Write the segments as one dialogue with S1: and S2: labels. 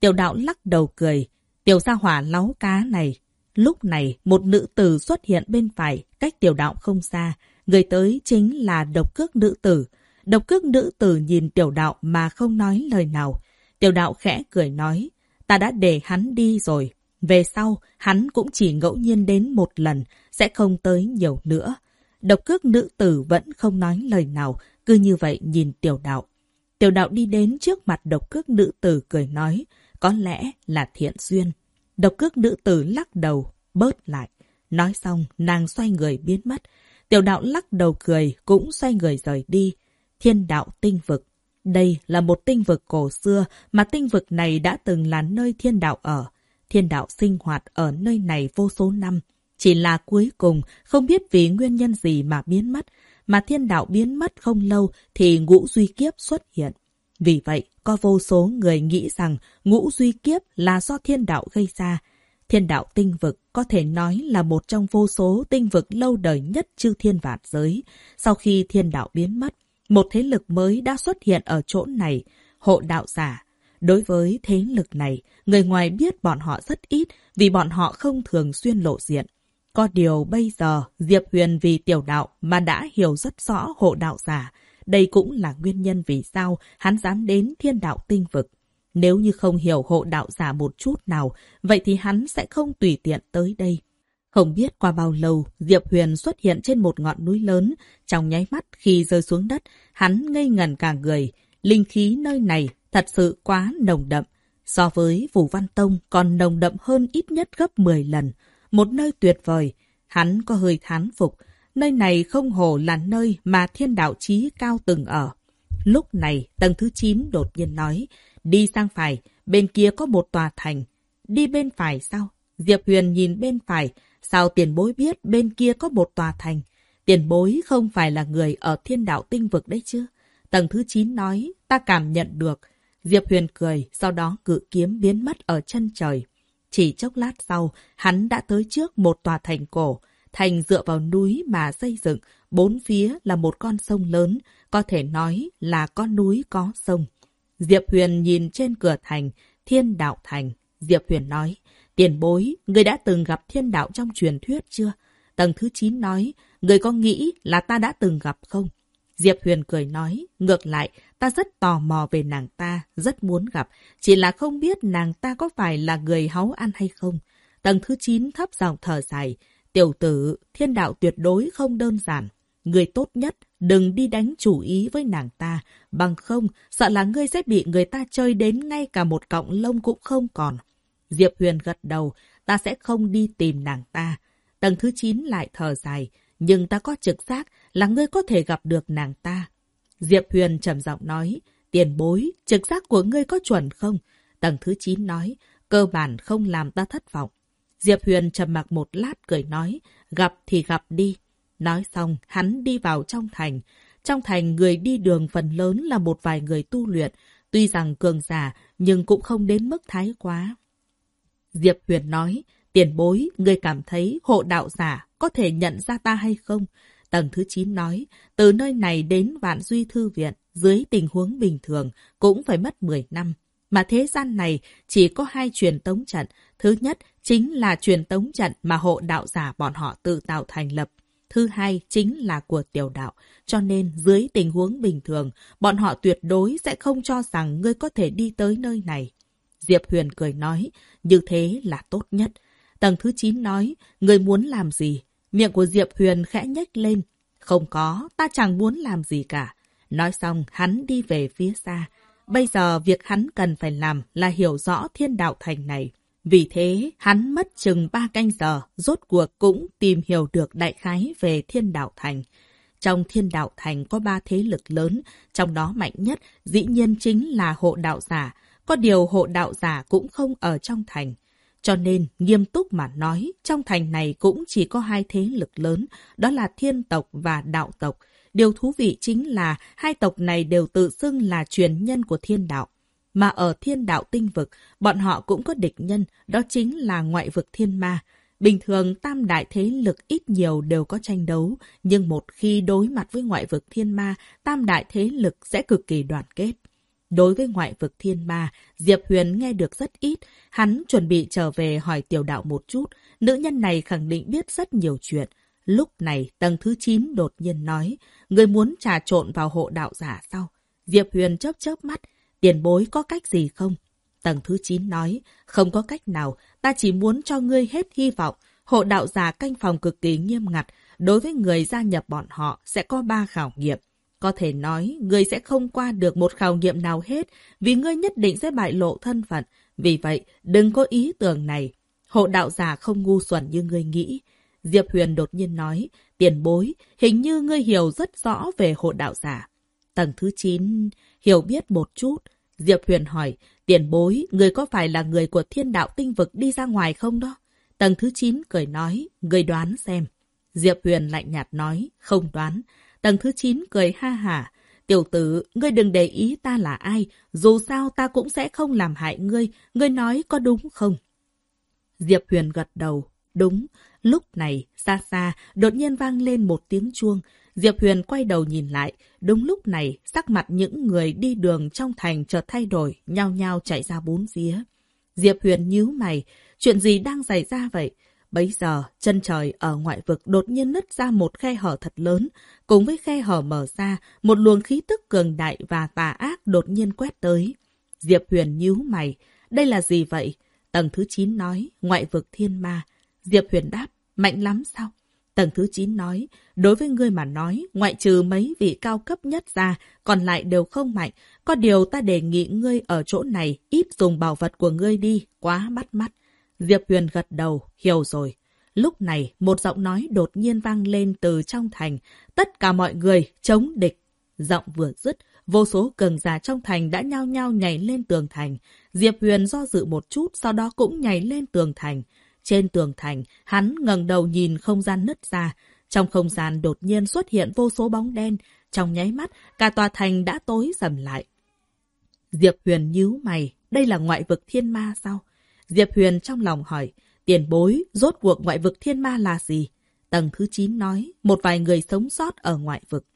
S1: Tiểu đạo lắc đầu cười. Tiểu gia hỏa láu cá này. Lúc này, một nữ tử xuất hiện bên phải, cách tiểu đạo không xa. Người tới chính là độc cước nữ tử. Độc cước nữ tử nhìn tiểu đạo mà không nói lời nào. Tiểu đạo khẽ cười nói, ta đã để hắn đi rồi. Về sau, hắn cũng chỉ ngẫu nhiên đến một lần, sẽ không tới nhiều nữa. Độc cước nữ tử vẫn không nói lời nào, cứ như vậy nhìn tiểu đạo. Tiểu đạo đi đến trước mặt độc cước nữ tử cười nói, có lẽ là thiện duyên. Độc cước nữ tử lắc đầu, bớt lại. Nói xong, nàng xoay người biến mất. Tiểu đạo lắc đầu cười, cũng xoay người rời đi. Thiên đạo tinh vực. Đây là một tinh vực cổ xưa mà tinh vực này đã từng là nơi thiên đạo ở. Thiên đạo sinh hoạt ở nơi này vô số năm. Chỉ là cuối cùng không biết vì nguyên nhân gì mà biến mất. Mà thiên đạo biến mất không lâu thì ngũ duy kiếp xuất hiện. Vì vậy, có vô số người nghĩ rằng ngũ duy kiếp là do thiên đạo gây ra. Thiên đạo tinh vực có thể nói là một trong vô số tinh vực lâu đời nhất chư thiên vạn giới. Sau khi thiên đạo biến mất, một thế lực mới đã xuất hiện ở chỗ này, hộ đạo giả. Đối với thế lực này, người ngoài biết bọn họ rất ít vì bọn họ không thường xuyên lộ diện. Có điều bây giờ, Diệp Huyền vì tiểu đạo mà đã hiểu rất rõ hộ đạo giả. Đây cũng là nguyên nhân vì sao hắn dám đến thiên đạo tinh vực. Nếu như không hiểu hộ đạo giả một chút nào, vậy thì hắn sẽ không tùy tiện tới đây. Không biết qua bao lâu, Diệp Huyền xuất hiện trên một ngọn núi lớn. Trong nháy mắt khi rơi xuống đất, hắn ngây ngần cả người. Linh khí nơi này thật sự quá nồng đậm. So với Vũ Văn Tông còn nồng đậm hơn ít nhất gấp 10 lần. Một nơi tuyệt vời. Hắn có hơi thán phục. Nơi này không hồ là nơi mà thiên đạo chí cao từng ở. Lúc này, tầng thứ 9 đột nhiên nói, đi sang phải, bên kia có một tòa thành. Đi bên phải sao? Diệp Huyền nhìn bên phải, sao tiền bối biết bên kia có một tòa thành? Tiền bối không phải là người ở thiên đạo tinh vực đấy chứ? Tầng thứ 9 nói, ta cảm nhận được. Diệp Huyền cười, sau đó cự kiếm biến mất ở chân trời. Chỉ chốc lát sau, hắn đã tới trước một tòa thành cổ. Thành dựa vào núi mà xây dựng, bốn phía là một con sông lớn, có thể nói là có núi có sông. Diệp Huyền nhìn trên cửa thành, thiên đạo thành. Diệp Huyền nói, tiền bối, người đã từng gặp thiên đạo trong truyền thuyết chưa? Tầng thứ 9 nói, người có nghĩ là ta đã từng gặp không? Diệp Huyền cười nói, ngược lại, ta rất tò mò về nàng ta, rất muốn gặp, chỉ là không biết nàng ta có phải là người háu ăn hay không. Tầng thứ 9 thấp giọng thở dài, Tiểu tử, thiên đạo tuyệt đối không đơn giản. Người tốt nhất, đừng đi đánh chủ ý với nàng ta. Bằng không, sợ là ngươi sẽ bị người ta chơi đến ngay cả một cọng lông cũng không còn. Diệp Huyền gật đầu, ta sẽ không đi tìm nàng ta. Tầng thứ 9 lại thở dài, nhưng ta có trực giác là ngươi có thể gặp được nàng ta. Diệp Huyền trầm giọng nói, tiền bối, trực giác của ngươi có chuẩn không? Tầng thứ 9 nói, cơ bản không làm ta thất vọng. Diệp Huyền trầm mặc một lát cười nói, gặp thì gặp đi. Nói xong, hắn đi vào trong thành. Trong thành, người đi đường phần lớn là một vài người tu luyện. Tuy rằng cường giả, nhưng cũng không đến mức thái quá. Diệp Huyền nói, tiền bối, người cảm thấy hộ đạo giả có thể nhận ra ta hay không? Tầng thứ 9 nói, từ nơi này đến Vạn Duy Thư Viện, dưới tình huống bình thường, cũng phải mất 10 năm. Mà thế gian này chỉ có hai truyền tống trận. Thứ nhất chính là truyền tống trận mà hộ đạo giả bọn họ tự tạo thành lập. Thứ hai chính là của tiểu đạo. Cho nên dưới tình huống bình thường, bọn họ tuyệt đối sẽ không cho rằng ngươi có thể đi tới nơi này. Diệp Huyền cười nói, như thế là tốt nhất. Tầng thứ 9 nói, ngươi muốn làm gì? Miệng của Diệp Huyền khẽ nhếch lên. Không có, ta chẳng muốn làm gì cả. Nói xong, hắn đi về phía xa. Bây giờ việc hắn cần phải làm là hiểu rõ thiên đạo thành này. Vì thế, hắn mất chừng ba canh giờ, rốt cuộc cũng tìm hiểu được đại khái về thiên đạo thành. Trong thiên đạo thành có ba thế lực lớn, trong đó mạnh nhất dĩ nhiên chính là hộ đạo giả, có điều hộ đạo giả cũng không ở trong thành. Cho nên, nghiêm túc mà nói, trong thành này cũng chỉ có hai thế lực lớn, đó là thiên tộc và đạo tộc. Điều thú vị chính là hai tộc này đều tự xưng là truyền nhân của thiên đạo. Mà ở thiên đạo tinh vực, bọn họ cũng có địch nhân, đó chính là ngoại vực thiên ma. Bình thường tam đại thế lực ít nhiều đều có tranh đấu, nhưng một khi đối mặt với ngoại vực thiên ma, tam đại thế lực sẽ cực kỳ đoàn kết. Đối với ngoại vực thiên ma, Diệp Huyền nghe được rất ít, hắn chuẩn bị trở về hỏi tiểu đạo một chút, nữ nhân này khẳng định biết rất nhiều chuyện. Lúc này, tầng thứ 9 đột nhiên nói, người muốn trà trộn vào hộ đạo giả sao? Diệp Huyền chớp chớp mắt, tiền bối có cách gì không? Tầng thứ 9 nói, không có cách nào, ta chỉ muốn cho ngươi hết hy vọng. Hộ đạo giả canh phòng cực kỳ nghiêm ngặt, đối với người gia nhập bọn họ sẽ có ba khảo nghiệm. Có thể nói, ngươi sẽ không qua được một khảo nghiệm nào hết, vì ngươi nhất định sẽ bại lộ thân phận. Vì vậy, đừng có ý tưởng này. Hộ đạo giả không ngu xuẩn như ngươi nghĩ. Diệp Huyền đột nhiên nói, tiền bối, hình như ngươi hiểu rất rõ về hộ đạo giả. Tầng thứ 9, hiểu biết một chút. Diệp Huyền hỏi, tiền bối, người có phải là người của thiên đạo tinh vực đi ra ngoài không đó? Tầng thứ 9 cười nói, người đoán xem. Diệp Huyền lạnh nhạt nói, không đoán. Tầng thứ 9 cười ha hả. Tiểu tử, ngươi đừng để ý ta là ai, dù sao ta cũng sẽ không làm hại ngươi, ngươi nói có đúng không? Diệp Huyền gật đầu, đúng. Lúc này, xa xa, đột nhiên vang lên một tiếng chuông. Diệp Huyền quay đầu nhìn lại. Đúng lúc này, sắc mặt những người đi đường trong thành chợt thay đổi, nhao nhao chạy ra bốn phía. Diệp Huyền nhíu mày. Chuyện gì đang xảy ra vậy? Bấy giờ, chân trời ở ngoại vực đột nhiên nứt ra một khe hở thật lớn. Cùng với khe hở mở ra, một luồng khí tức cường đại và tà ác đột nhiên quét tới. Diệp Huyền nhíu mày. Đây là gì vậy? Tầng thứ 9 nói, ngoại vực thiên ma. Diệp Huyền đáp, mạnh lắm sao? Tầng thứ 9 nói, đối với ngươi mà nói, ngoại trừ mấy vị cao cấp nhất ra, còn lại đều không mạnh. Có điều ta đề nghị ngươi ở chỗ này ít dùng bảo vật của ngươi đi, quá bắt mắt. Diệp Huyền gật đầu, hiểu rồi. Lúc này, một giọng nói đột nhiên vang lên từ trong thành. Tất cả mọi người chống địch. Giọng vừa dứt, vô số cường giả trong thành đã nhao nhao nhảy lên tường thành. Diệp Huyền do dự một chút, sau đó cũng nhảy lên tường thành. Trên tường thành, hắn ngẩng đầu nhìn không gian nứt ra. Trong không gian đột nhiên xuất hiện vô số bóng đen. Trong nháy mắt, cả tòa thành đã tối sầm lại. Diệp Huyền nhíu mày, đây là ngoại vực thiên ma sao? Diệp Huyền trong lòng hỏi, tiền bối, rốt cuộc ngoại vực thiên ma là gì? Tầng thứ 9 nói, một vài người sống sót ở ngoại vực.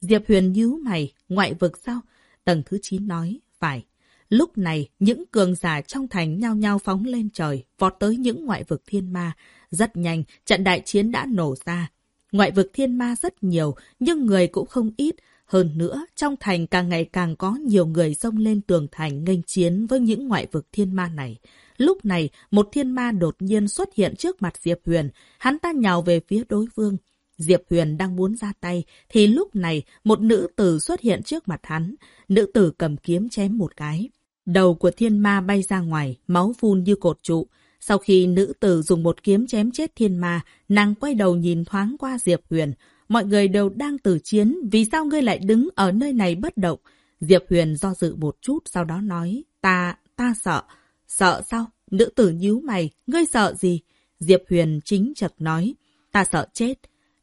S1: Diệp Huyền nhíu mày, ngoại vực sao? Tầng thứ 9 nói, phải. Lúc này, những cường giả trong thành nhao nhao phóng lên trời, vọt tới những ngoại vực thiên ma. Rất nhanh, trận đại chiến đã nổ ra. Ngoại vực thiên ma rất nhiều, nhưng người cũng không ít. Hơn nữa, trong thành càng ngày càng có nhiều người xông lên tường thành nghênh chiến với những ngoại vực thiên ma này. Lúc này, một thiên ma đột nhiên xuất hiện trước mặt Diệp Huyền. Hắn ta nhào về phía đối phương. Diệp Huyền đang muốn ra tay, thì lúc này một nữ tử xuất hiện trước mặt hắn. Nữ tử cầm kiếm chém một cái. Đầu của thiên ma bay ra ngoài, máu phun như cột trụ. Sau khi nữ tử dùng một kiếm chém chết thiên ma, nàng quay đầu nhìn thoáng qua Diệp Huyền. Mọi người đều đang tử chiến, vì sao ngươi lại đứng ở nơi này bất động? Diệp Huyền do dự một chút, sau đó nói, ta, ta sợ. Sợ sao? Nữ tử nhíu mày, ngươi sợ gì? Diệp Huyền chính chật nói, ta sợ chết.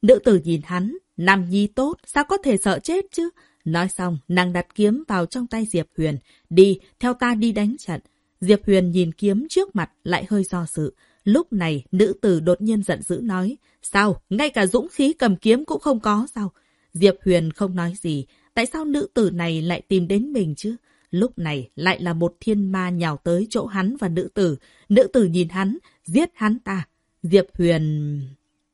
S1: Nữ tử nhìn hắn, nam nhi tốt, sao có thể sợ chết chứ? Nói xong, nàng đặt kiếm vào trong tay Diệp Huyền. Đi, theo ta đi đánh trận. Diệp Huyền nhìn kiếm trước mặt, lại hơi do sự. Lúc này, nữ tử đột nhiên giận dữ nói. Sao? Ngay cả dũng khí cầm kiếm cũng không có sao? Diệp Huyền không nói gì. Tại sao nữ tử này lại tìm đến mình chứ? Lúc này lại là một thiên ma nhào tới chỗ hắn và nữ tử. Nữ tử nhìn hắn, giết hắn ta. Diệp Huyền...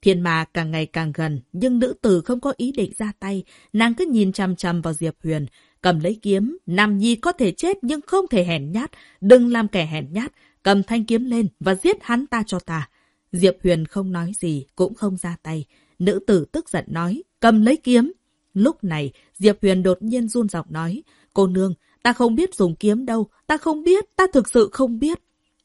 S1: Thiên ma càng ngày càng gần, nhưng nữ tử không có ý định ra tay. Nàng cứ nhìn chăm chăm vào Diệp Huyền. Cầm lấy kiếm, Nam Nhi có thể chết nhưng không thể hèn nhát. Đừng làm kẻ hèn nhát. Cầm thanh kiếm lên và giết hắn ta cho ta. Diệp Huyền không nói gì, cũng không ra tay. Nữ tử tức giận nói, cầm lấy kiếm. Lúc này, Diệp Huyền đột nhiên run giọng nói, cô nương, ta không biết dùng kiếm đâu, ta không biết, ta thực sự không biết.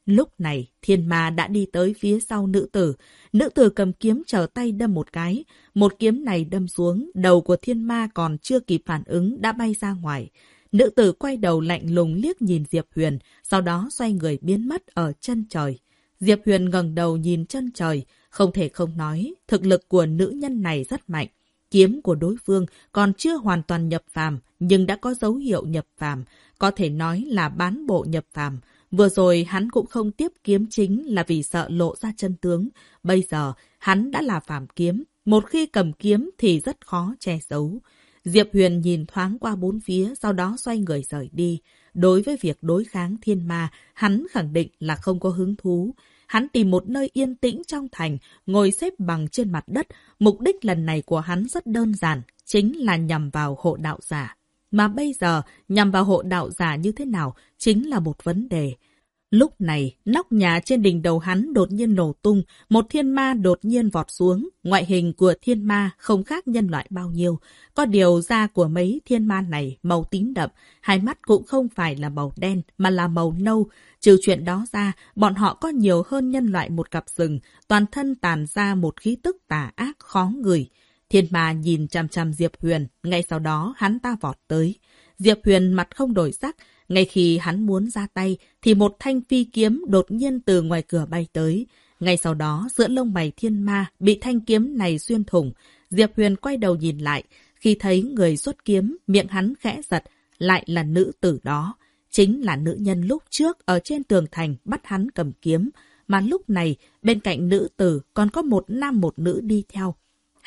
S1: Lúc này, thiên ma đã đi tới phía sau nữ tử. Nữ tử cầm kiếm trở tay đâm một cái. Một kiếm này đâm xuống, đầu của thiên ma còn chưa kịp phản ứng đã bay ra ngoài. Nữ tử quay đầu lạnh lùng liếc nhìn Diệp Huyền, sau đó xoay người biến mất ở chân trời. Diệp Huyền ngẩng đầu nhìn chân trời, không thể không nói, thực lực của nữ nhân này rất mạnh. Kiếm của đối phương còn chưa hoàn toàn nhập phàm, nhưng đã có dấu hiệu nhập phàm, có thể nói là bán bộ nhập phàm. Vừa rồi hắn cũng không tiếp kiếm chính là vì sợ lộ ra chân tướng. Bây giờ hắn đã là phàm kiếm, một khi cầm kiếm thì rất khó che giấu. Diệp Huyền nhìn thoáng qua bốn phía, sau đó xoay người rời đi. Đối với việc đối kháng thiên ma, hắn khẳng định là không có hứng thú. Hắn tìm một nơi yên tĩnh trong thành, ngồi xếp bằng trên mặt đất. Mục đích lần này của hắn rất đơn giản, chính là nhằm vào hộ đạo giả. Mà bây giờ, nhằm vào hộ đạo giả như thế nào, chính là một vấn đề. Lúc này, nóc nhà trên đỉnh đầu hắn đột nhiên nổ tung, một thiên ma đột nhiên vọt xuống. Ngoại hình của thiên ma không khác nhân loại bao nhiêu. Có điều da của mấy thiên ma này màu tím đậm, hai mắt cũng không phải là màu đen mà là màu nâu. Trừ chuyện đó ra, bọn họ có nhiều hơn nhân loại một cặp rừng, toàn thân tàn ra một khí tức tà ác khó người. Thiên ma nhìn chằm chằm Diệp Huyền, ngay sau đó hắn ta vọt tới. Diệp Huyền mặt không đổi sắc, ngay khi hắn muốn ra tay, thì một thanh phi kiếm đột nhiên từ ngoài cửa bay tới. Ngay sau đó, giữa lông mày thiên ma bị thanh kiếm này xuyên thủng. Diệp Huyền quay đầu nhìn lại. Khi thấy người xuất kiếm, miệng hắn khẽ giật, lại là nữ tử đó. Chính là nữ nhân lúc trước ở trên tường thành bắt hắn cầm kiếm. Mà lúc này, bên cạnh nữ tử còn có một nam một nữ đi theo.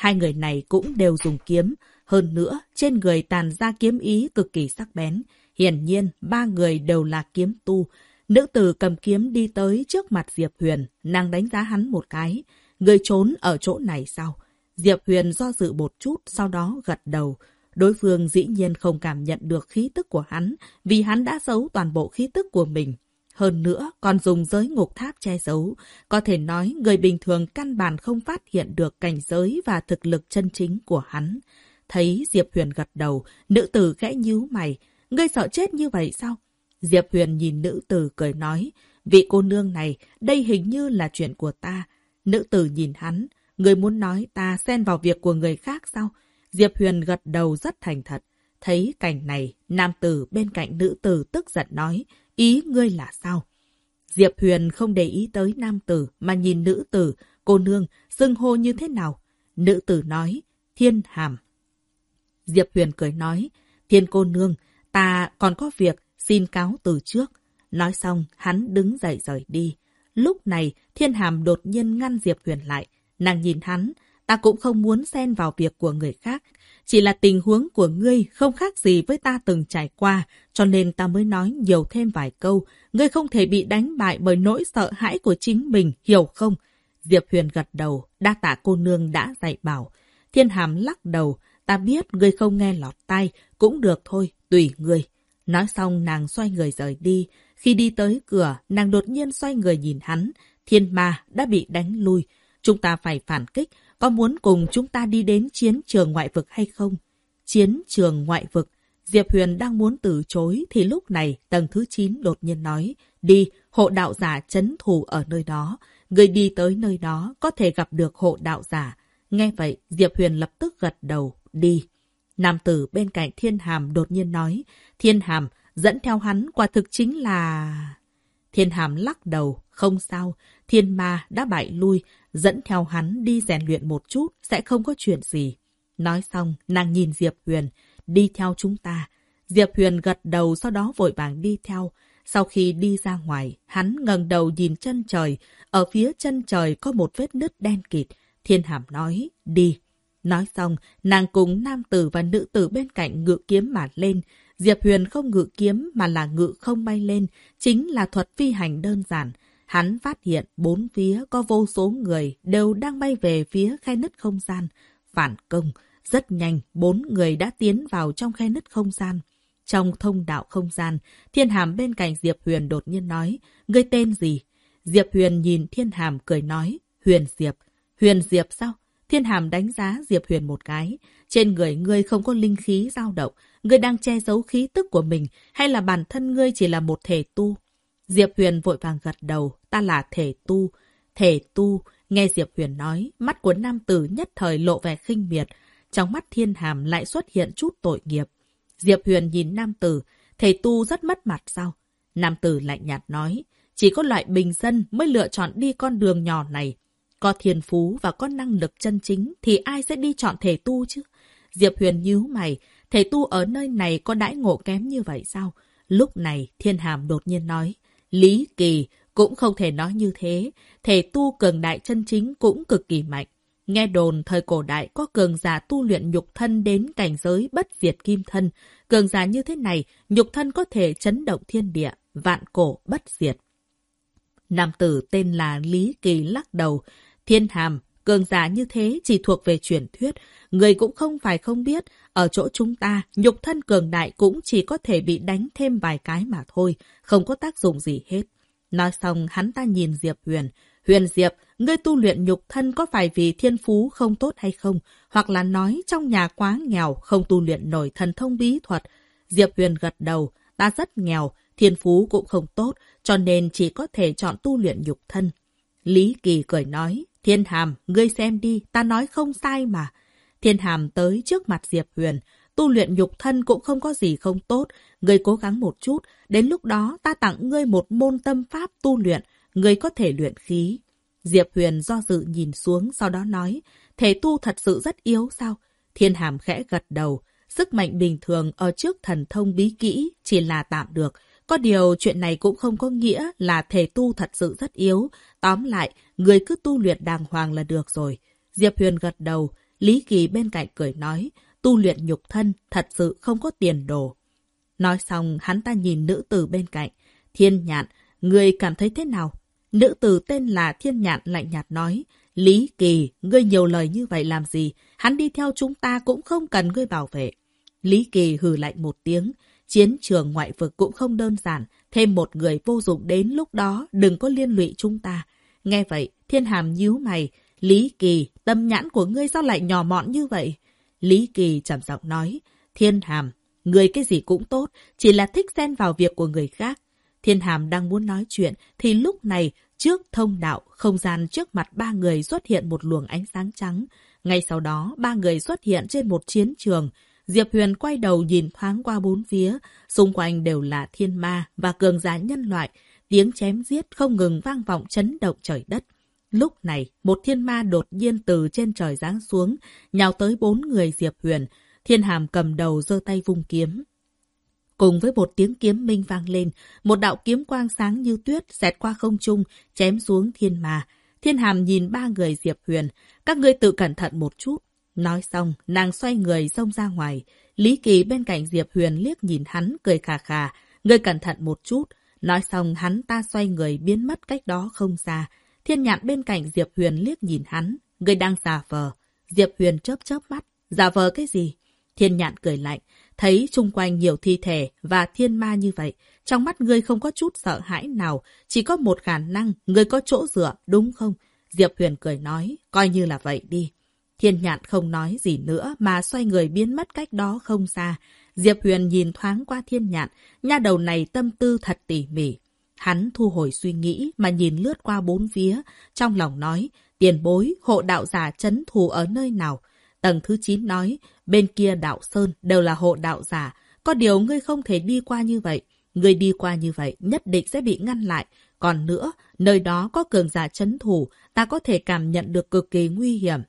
S1: Hai người này cũng đều dùng kiếm. Hơn nữa, trên người tàn ra kiếm ý cực kỳ sắc bén. Hiển nhiên, ba người đều là kiếm tu. Nữ tử cầm kiếm đi tới trước mặt Diệp Huyền, nàng đánh giá hắn một cái. Người trốn ở chỗ này sao? Diệp Huyền do dự một chút, sau đó gật đầu. Đối phương dĩ nhiên không cảm nhận được khí tức của hắn, vì hắn đã giấu toàn bộ khí tức của mình. Hơn nữa, còn dùng giới ngục tháp che giấu. Có thể nói, người bình thường căn bản không phát hiện được cảnh giới và thực lực chân chính của hắn. Thấy Diệp Huyền gật đầu, nữ tử khẽ nhíu mày, Ngươi sợ chết như vậy sao? Diệp Huyền nhìn nữ tử cười nói, vị cô nương này, đây hình như là chuyện của ta. Nữ tử nhìn hắn, ngươi muốn nói ta xen vào việc của người khác sao? Diệp Huyền gật đầu rất thành thật. Thấy cảnh này, nam tử bên cạnh nữ tử tức giận nói, ý ngươi là sao? Diệp Huyền không để ý tới nam tử mà nhìn nữ tử, cô nương, xưng hô như thế nào? Nữ tử nói, thiên hàm. Diệp Huyền cười nói, thiên cô nương, Ta còn có việc, xin cáo từ trước. Nói xong, hắn đứng dậy rời đi. Lúc này, thiên hàm đột nhiên ngăn Diệp Huyền lại. Nàng nhìn hắn, ta cũng không muốn xen vào việc của người khác. Chỉ là tình huống của ngươi không khác gì với ta từng trải qua, cho nên ta mới nói nhiều thêm vài câu. Ngươi không thể bị đánh bại bởi nỗi sợ hãi của chính mình, hiểu không? Diệp Huyền gật đầu, đa tạ cô nương đã dạy bảo. Thiên hàm lắc đầu, ta biết ngươi không nghe lọt tai, cũng được thôi, Tùy ngươi. Nói xong nàng xoay người rời đi. Khi đi tới cửa, nàng đột nhiên xoay người nhìn hắn. Thiên ma đã bị đánh lui. Chúng ta phải phản kích. Có muốn cùng chúng ta đi đến chiến trường ngoại vực hay không? Chiến trường ngoại vực. Diệp Huyền đang muốn từ chối thì lúc này tầng thứ 9 đột nhiên nói Đi, hộ đạo giả chấn thủ ở nơi đó. Người đi tới nơi đó có thể gặp được hộ đạo giả. Nghe vậy, Diệp Huyền lập tức gật đầu, đi. Nam tử bên cạnh thiên hàm đột nhiên nói, thiên hàm dẫn theo hắn quả thực chính là... Thiên hàm lắc đầu, không sao, thiên ma đã bại lui, dẫn theo hắn đi rèn luyện một chút, sẽ không có chuyện gì. Nói xong, nàng nhìn Diệp Huyền, đi theo chúng ta. Diệp Huyền gật đầu sau đó vội vàng đi theo. Sau khi đi ra ngoài, hắn ngẩng đầu nhìn chân trời. Ở phía chân trời có một vết nứt đen kịt. Thiên hàm nói, đi. Nói xong, nàng cùng nam tử và nữ tử bên cạnh ngự kiếm mà lên. Diệp Huyền không ngự kiếm mà là ngự không bay lên, chính là thuật phi hành đơn giản. Hắn phát hiện bốn phía có vô số người đều đang bay về phía khe nứt không gian. Phản công, rất nhanh bốn người đã tiến vào trong khe nứt không gian. Trong thông đạo không gian, thiên hàm bên cạnh Diệp Huyền đột nhiên nói, ngươi tên gì? Diệp Huyền nhìn thiên hàm cười nói, Huyền Diệp. Huyền Diệp sao? Thiên Hàm đánh giá Diệp Huyền một cái. Trên người ngươi không có linh khí dao động. Ngươi đang che giấu khí tức của mình hay là bản thân ngươi chỉ là một thể tu? Diệp Huyền vội vàng gật đầu. Ta là thể tu. Thể tu. Nghe Diệp Huyền nói, mắt của nam tử nhất thời lộ vẻ khinh miệt. Trong mắt Thiên Hàm lại xuất hiện chút tội nghiệp. Diệp Huyền nhìn nam tử. thể tu rất mất mặt sao? Nam tử lạnh nhạt nói, chỉ có loại bình dân mới lựa chọn đi con đường nhỏ này. Có thiên phú và có năng lực chân chính thì ai sẽ đi chọn thể tu chứ? Diệp Huyền nhíu mày, thể tu ở nơi này có đãi ngộ kém như vậy sao? Lúc này Thiên Hàm đột nhiên nói, Lý Kỳ cũng không thể nói như thế, thể tu cường đại chân chính cũng cực kỳ mạnh. Nghe đồn thời cổ đại có cường giả tu luyện nhục thân đến cảnh giới bất diệt kim thân. Cường giả như thế này, nhục thân có thể chấn động thiên địa, vạn cổ bất diệt. Nam tử tên là Lý Kỳ lắc đầu. Thiên hàm, cường giả như thế chỉ thuộc về truyền thuyết. Người cũng không phải không biết. Ở chỗ chúng ta, nhục thân cường đại cũng chỉ có thể bị đánh thêm vài cái mà thôi. Không có tác dụng gì hết. Nói xong, hắn ta nhìn Diệp Huyền. Huyền Diệp, ngươi tu luyện nhục thân có phải vì thiên phú không tốt hay không? Hoặc là nói trong nhà quá nghèo, không tu luyện nổi thần thông bí thuật? Diệp Huyền gật đầu, ta rất nghèo, thiên phú cũng không tốt, cho nên chỉ có thể chọn tu luyện nhục thân. Lý Kỳ cười nói, Thiên Hàm, ngươi xem đi, ta nói không sai mà. Thiên Hàm tới trước mặt Diệp Huyền, tu luyện nhục thân cũng không có gì không tốt, ngươi cố gắng một chút, đến lúc đó ta tặng ngươi một môn tâm pháp tu luyện, ngươi có thể luyện khí. Diệp Huyền do dự nhìn xuống, sau đó nói, thể tu thật sự rất yếu sao? Thiên Hàm khẽ gật đầu, sức mạnh bình thường ở trước thần thông bí kỹ chỉ là tạm được, có điều chuyện này cũng không có nghĩa là thể tu thật sự rất yếu. Tóm lại, người cứ tu luyện đàng hoàng là được rồi. Diệp Huyền gật đầu, Lý Kỳ bên cạnh cười nói, tu luyện nhục thân thật sự không có tiền đồ. Nói xong, hắn ta nhìn nữ tử bên cạnh. Thiên nhạn, người cảm thấy thế nào? Nữ tử tên là Thiên nhạn lạnh nhạt nói, Lý Kỳ, ngươi nhiều lời như vậy làm gì? Hắn đi theo chúng ta cũng không cần ngươi bảo vệ. Lý Kỳ hừ lạnh một tiếng, Chiến trường ngoại vực cũng không đơn giản, thêm một người vô dụng đến lúc đó đừng có liên lụy chúng ta. Nghe vậy, thiên hàm nhíu mày, Lý Kỳ, tâm nhãn của ngươi sao lại nhỏ mọn như vậy? Lý Kỳ trầm giọng nói, thiên hàm, người cái gì cũng tốt, chỉ là thích xen vào việc của người khác. Thiên hàm đang muốn nói chuyện, thì lúc này, trước thông đạo, không gian trước mặt ba người xuất hiện một luồng ánh sáng trắng. Ngay sau đó, ba người xuất hiện trên một chiến trường. Diệp Huyền quay đầu nhìn thoáng qua bốn phía, xung quanh đều là thiên ma và cường giả nhân loại, tiếng chém giết không ngừng vang vọng chấn động trời đất. Lúc này, một thiên ma đột nhiên từ trên trời giáng xuống, nhào tới bốn người Diệp Huyền. Thiên hàm cầm đầu giơ tay vung kiếm. Cùng với một tiếng kiếm minh vang lên, một đạo kiếm quang sáng như tuyết xẹt qua không trung, chém xuống thiên ma. Thiên hàm nhìn ba người Diệp Huyền. Các ngươi tự cẩn thận một chút. Nói xong, nàng xoay người xông ra ngoài. Lý Kỳ bên cạnh Diệp Huyền liếc nhìn hắn, cười khà khà. Ngươi cẩn thận một chút. Nói xong, hắn ta xoay người biến mất cách đó không xa. Thiên nhạn bên cạnh Diệp Huyền liếc nhìn hắn. Ngươi đang giả vờ. Diệp Huyền chớp chớp mắt. Giả vờ cái gì? Thiên nhạn cười lạnh. Thấy chung quanh nhiều thi thể và thiên ma như vậy. Trong mắt ngươi không có chút sợ hãi nào. Chỉ có một khả năng, ngươi có chỗ dựa, đúng không? Diệp Huyền cười nói, coi như là vậy đi. Thiên nhạn không nói gì nữa mà xoay người biến mất cách đó không xa. Diệp Huyền nhìn thoáng qua thiên nhạn, nha đầu này tâm tư thật tỉ mỉ. Hắn thu hồi suy nghĩ mà nhìn lướt qua bốn phía, trong lòng nói, tiền bối, hộ đạo giả chấn thù ở nơi nào. Tầng thứ 9 nói, bên kia đạo Sơn đều là hộ đạo giả, có điều ngươi không thể đi qua như vậy. Ngươi đi qua như vậy nhất định sẽ bị ngăn lại. Còn nữa, nơi đó có cường giả chấn thủ, ta có thể cảm nhận được cực kỳ nguy hiểm.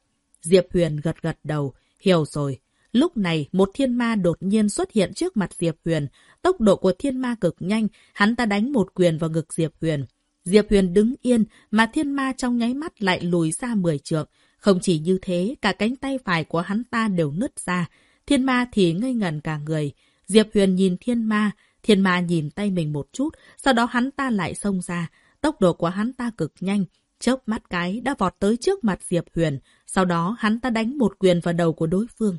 S1: Diệp Huyền gật gật đầu, hiểu rồi. Lúc này, một thiên ma đột nhiên xuất hiện trước mặt Diệp Huyền. Tốc độ của thiên ma cực nhanh, hắn ta đánh một quyền vào ngực Diệp Huyền. Diệp Huyền đứng yên, mà thiên ma trong nháy mắt lại lùi ra 10 trượng. Không chỉ như thế, cả cánh tay phải của hắn ta đều nứt ra. Thiên ma thì ngây ngẩn cả người. Diệp Huyền nhìn thiên ma, thiên ma nhìn tay mình một chút, sau đó hắn ta lại xông ra. Tốc độ của hắn ta cực nhanh, chớp mắt cái đã vọt tới trước mặt Diệp Huyền, sau đó hắn ta đánh một quyền vào đầu của đối phương.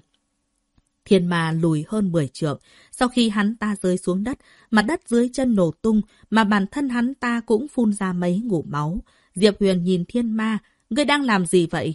S1: Thiên ma lùi hơn 10 trượng, sau khi hắn ta rơi xuống đất, mặt đất dưới chân nổ tung, mà bản thân hắn ta cũng phun ra mấy ngủ máu. Diệp Huyền nhìn thiên ma, ngươi đang làm gì vậy?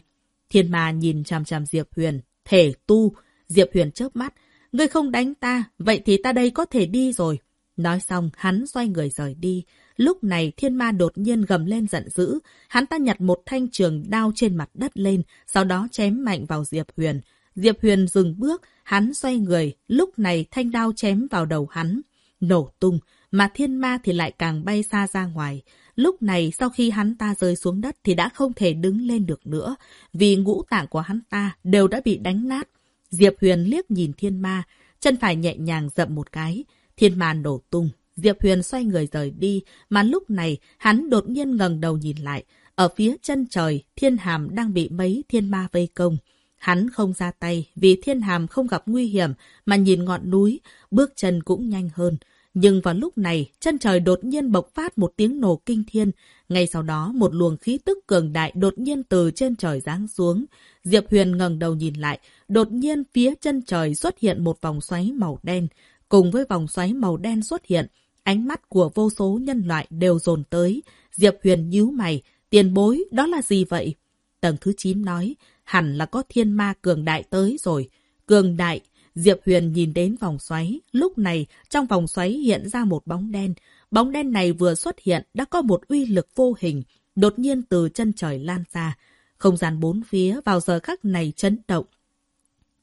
S1: Thiên ma nhìn chằm chằm Diệp Huyền, thể tu. Diệp Huyền chớp mắt, ngươi không đánh ta, vậy thì ta đây có thể đi rồi. Nói xong, hắn xoay người rời đi. Lúc này thiên ma đột nhiên gầm lên giận dữ. Hắn ta nhặt một thanh trường đao trên mặt đất lên, sau đó chém mạnh vào Diệp Huyền. Diệp Huyền dừng bước, hắn xoay người, lúc này thanh đao chém vào đầu hắn. nổ tung, mà thiên ma thì lại càng bay xa ra ngoài. Lúc này sau khi hắn ta rơi xuống đất thì đã không thể đứng lên được nữa, vì ngũ tạng của hắn ta đều đã bị đánh nát. Diệp Huyền liếc nhìn thiên ma, chân phải nhẹ nhàng dậm một cái, thiên ma nổ tung. Diệp Huyền xoay người rời đi, mà lúc này hắn đột nhiên ngẩng đầu nhìn lại. Ở phía chân trời, thiên hàm đang bị mấy thiên ma vây công. Hắn không ra tay vì thiên hàm không gặp nguy hiểm mà nhìn ngọn núi, bước chân cũng nhanh hơn. Nhưng vào lúc này, chân trời đột nhiên bộc phát một tiếng nổ kinh thiên. Ngay sau đó, một luồng khí tức cường đại đột nhiên từ trên trời giáng xuống. Diệp Huyền ngẩng đầu nhìn lại, đột nhiên phía chân trời xuất hiện một vòng xoáy màu đen. Cùng với vòng xoáy màu đen xuất hiện, ánh mắt của vô số nhân loại đều dồn tới. Diệp Huyền nhíu mày, tiền bối, đó là gì vậy? Tầng thứ 9 nói, hẳn là có thiên ma cường đại tới rồi. Cường đại, Diệp Huyền nhìn đến vòng xoáy. Lúc này, trong vòng xoáy hiện ra một bóng đen. Bóng đen này vừa xuất hiện đã có một uy lực vô hình, đột nhiên từ chân trời lan ra. Không gian bốn phía vào giờ khắc này chấn động.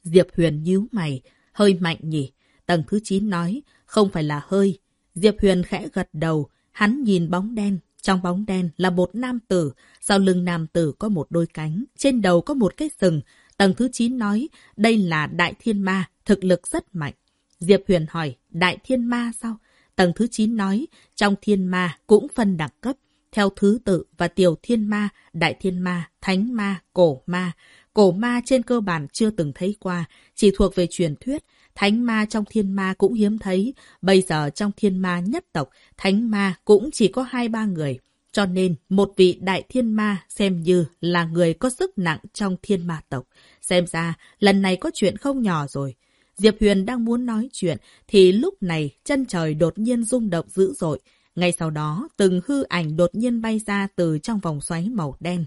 S1: Diệp Huyền nhíu mày, hơi mạnh nhỉ? Tầng thứ 9 nói, không phải là hơi. Diệp Huyền khẽ gật đầu, hắn nhìn bóng đen. Trong bóng đen là một nam tử, sau lưng nam tử có một đôi cánh, trên đầu có một cái sừng. Tầng thứ 9 nói, đây là đại thiên ma, thực lực rất mạnh. Diệp Huyền hỏi, đại thiên ma sao? Tầng thứ 9 nói, trong thiên ma cũng phân đẳng cấp, theo thứ tự và tiểu thiên ma, đại thiên ma, thánh ma, cổ ma. Cổ ma trên cơ bản chưa từng thấy qua, chỉ thuộc về truyền thuyết. Thánh ma trong thiên ma cũng hiếm thấy. Bây giờ trong thiên ma nhất tộc, thánh ma cũng chỉ có hai ba người. Cho nên, một vị đại thiên ma xem như là người có sức nặng trong thiên ma tộc. Xem ra, lần này có chuyện không nhỏ rồi. Diệp Huyền đang muốn nói chuyện, thì lúc này chân trời đột nhiên rung động dữ dội. Ngay sau đó, từng hư ảnh đột nhiên bay ra từ trong vòng xoáy màu đen.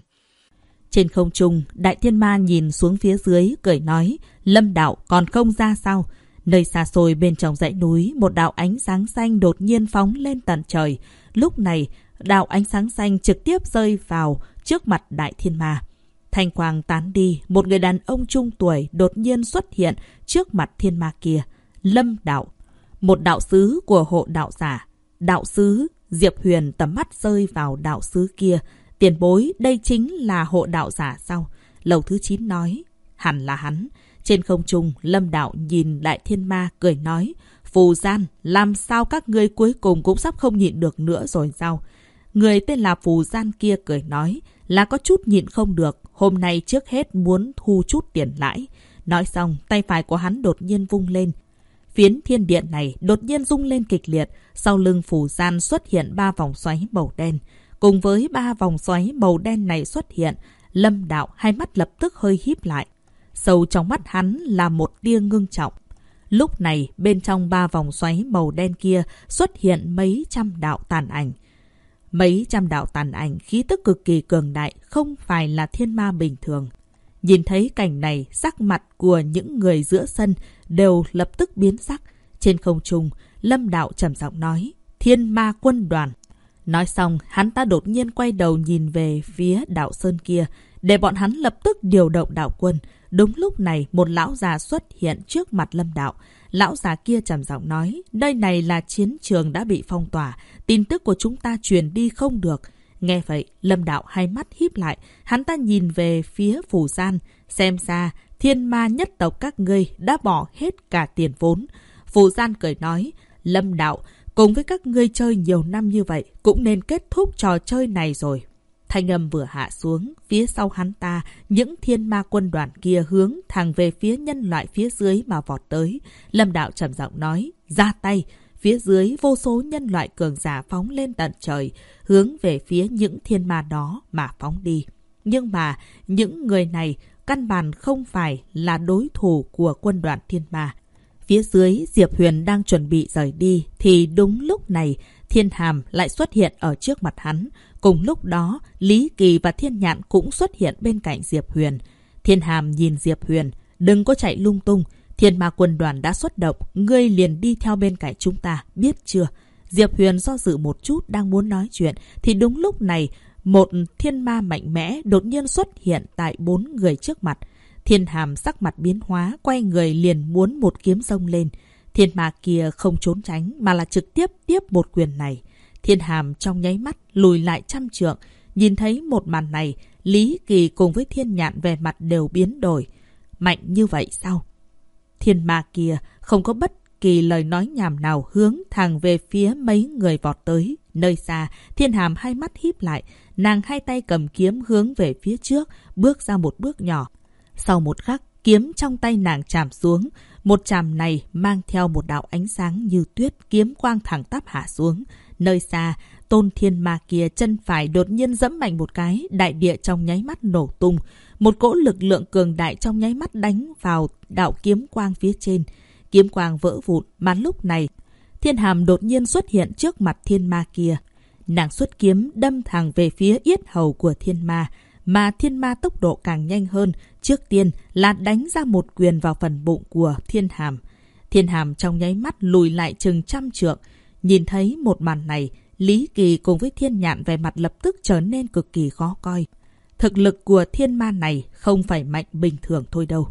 S1: Trên không trung, Đại Thiên Ma nhìn xuống phía dưới, cười nói, Lâm đạo còn không ra sao? Nơi xa xôi bên trong dãy núi, một đạo ánh sáng xanh đột nhiên phóng lên tận trời. Lúc này, đạo ánh sáng xanh trực tiếp rơi vào trước mặt Đại Thiên Ma. Thanh quang tán đi, một người đàn ông trung tuổi đột nhiên xuất hiện trước mặt thiên ma kia. Lâm đạo, một đạo sứ của hộ đạo giả. Đạo sứ, Diệp Huyền tầm mắt rơi vào đạo sứ kia. Tiền bối, đây chính là hộ đạo giả sao? Lầu thứ 9 nói, hẳn là hắn. Trên không trung, Lâm đạo nhìn đại thiên ma cười nói, Phù gian, làm sao các ngươi cuối cùng cũng sắp không nhịn được nữa rồi sao? Người tên là Phù gian kia cười nói, là có chút nhịn không được, hôm nay trước hết muốn thu chút tiền lãi. Nói xong, tay phải của hắn đột nhiên vung lên. Phiến thiên điện này đột nhiên rung lên kịch liệt, sau lưng phù gian xuất hiện ba vòng xoáy màu đen. Cùng với ba vòng xoáy màu đen này xuất hiện, lâm đạo hai mắt lập tức hơi híp lại. Sâu trong mắt hắn là một tia ngưng trọng. Lúc này, bên trong ba vòng xoáy màu đen kia xuất hiện mấy trăm đạo tàn ảnh. Mấy trăm đạo tàn ảnh khí tức cực kỳ cường đại, không phải là thiên ma bình thường. Nhìn thấy cảnh này, sắc mặt của những người giữa sân đều lập tức biến sắc. Trên không trung, Lâm Đạo trầm giọng nói, thiên ma quân đoàn. Nói xong, hắn ta đột nhiên quay đầu nhìn về phía đạo sơn kia, để bọn hắn lập tức điều động đạo quân. Đúng lúc này, một lão già xuất hiện trước mặt Lâm Đạo. Lão già kia trầm giọng nói, đây này là chiến trường đã bị phong tỏa, tin tức của chúng ta truyền đi không được. Nghe vậy, Lâm Đạo hai mắt híp lại, hắn ta nhìn về phía phủ gian, xem ra thiên ma nhất tộc các ngươi đã bỏ hết cả tiền vốn. Phủ gian cười nói, Lâm Đạo, cùng với các ngươi chơi nhiều năm như vậy, cũng nên kết thúc trò chơi này rồi. Thanh âm vừa hạ xuống, phía sau hắn ta, những thiên ma quân đoàn kia hướng thẳng về phía nhân loại phía dưới mà vọt tới. Lâm đạo trầm giọng nói, ra tay. Phía dưới vô số nhân loại cường giả phóng lên tận trời, hướng về phía những thiên ma đó mà phóng đi. Nhưng mà, những người này căn bản không phải là đối thủ của quân đoàn thiên ma. Phía dưới, Diệp Huyền đang chuẩn bị rời đi, thì đúng lúc này, Thiên Hàm lại xuất hiện ở trước mặt hắn. Cùng lúc đó, Lý Kỳ và Thiên Nhạn cũng xuất hiện bên cạnh Diệp Huyền. Thiên Hàm nhìn Diệp Huyền, đừng có chạy lung tung. Thiên ma quân đoàn đã xuất động, ngươi liền đi theo bên cạnh chúng ta, biết chưa? Diệp Huyền do dự một chút đang muốn nói chuyện, thì đúng lúc này, một thiên ma mạnh mẽ đột nhiên xuất hiện tại bốn người trước mặt. Thiên hàm sắc mặt biến hóa, quay người liền muốn một kiếm sông lên. Thiên ma kia không trốn tránh mà là trực tiếp tiếp một quyền này. Thiên hàm trong nháy mắt lùi lại trăm trượng. Nhìn thấy một màn này, Lý Kỳ cùng với thiên nhạn về mặt đều biến đổi. Mạnh như vậy sao? Thiên ma kia không có bất kỳ lời nói nhảm nào hướng thẳng về phía mấy người vọt tới. Nơi xa, thiên hàm hai mắt híp lại, nàng hai tay cầm kiếm hướng về phía trước, bước ra một bước nhỏ. Sau một khắc, kiếm trong tay nàng chạm xuống. Một chàm này mang theo một đạo ánh sáng như tuyết kiếm quang thẳng tắp hạ xuống. Nơi xa, tôn thiên ma kia chân phải đột nhiên dẫm mạnh một cái, đại địa trong nháy mắt nổ tung. Một cỗ lực lượng cường đại trong nháy mắt đánh vào đạo kiếm quang phía trên. Kiếm quang vỡ vụn mà lúc này thiên hàm đột nhiên xuất hiện trước mặt thiên ma kia. Nàng xuất kiếm đâm thẳng về phía yết hầu của thiên ma, mà thiên ma tốc độ càng nhanh hơn. Trước tiên là đánh ra một quyền vào phần bụng của thiên hàm. Thiên hàm trong nháy mắt lùi lại chừng trăm trượng. Nhìn thấy một màn này, Lý Kỳ cùng với thiên nhạn về mặt lập tức trở nên cực kỳ khó coi. Thực lực của thiên ma này không phải mạnh bình thường thôi đâu.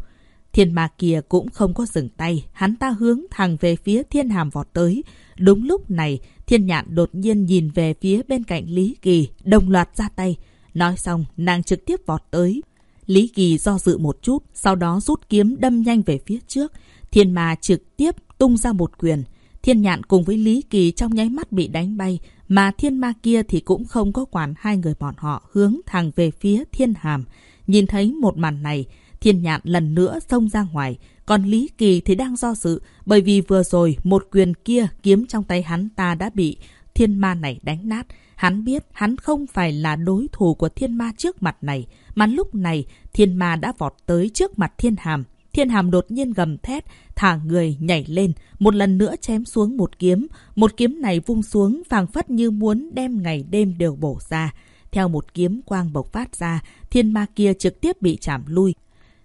S1: Thiên ma kia cũng không có dừng tay, hắn ta hướng thẳng về phía thiên hàm vọt tới. Đúng lúc này, thiên nhạn đột nhiên nhìn về phía bên cạnh Lý Kỳ, đồng loạt ra tay. Nói xong, nàng trực tiếp vọt tới. Lý Kỳ do dự một chút, sau đó rút kiếm đâm nhanh về phía trước. Thiên ma trực tiếp tung ra một quyền. Thiên nhạn cùng với Lý Kỳ trong nháy mắt bị đánh bay, mà thiên ma kia thì cũng không có quản hai người bọn họ hướng thẳng về phía thiên hàm. Nhìn thấy một màn này, thiên nhạn lần nữa xông ra ngoài, còn Lý Kỳ thì đang do dự bởi vì vừa rồi một quyền kia kiếm trong tay hắn ta đã bị thiên ma này đánh nát. Hắn biết hắn không phải là đối thủ của thiên ma trước mặt này, mà lúc này thiên ma đã vọt tới trước mặt thiên hàm. Thiên hàm đột nhiên gầm thét, thả người nhảy lên, một lần nữa chém xuống một kiếm. Một kiếm này vung xuống, phàng phất như muốn đem ngày đêm đều bổ ra. Theo một kiếm quang bộc phát ra, thiên ma kia trực tiếp bị chạm lui.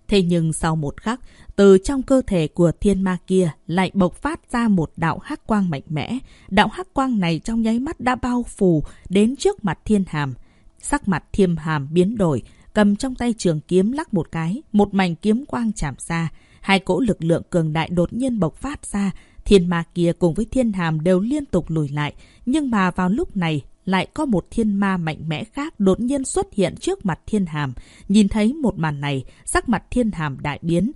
S1: Thế nhưng sau một khắc, từ trong cơ thể của thiên ma kia lại bộc phát ra một đạo hắc quang mạnh mẽ. Đạo hắc quang này trong nháy mắt đã bao phủ đến trước mặt thiên hàm. Sắc mặt thiên hàm biến đổi, cầm trong tay trường kiếm lắc một cái, một mảnh kiếm quang chạm ra. Hai cỗ lực lượng cường đại đột nhiên bộc phát ra, thiên ma kia cùng với thiên hàm đều liên tục lùi lại. Nhưng mà vào lúc này, lại có một thiên ma mạnh mẽ khác đột nhiên xuất hiện trước mặt thiên hàm. Nhìn thấy một màn này, sắc mặt thiên hàm đại biến.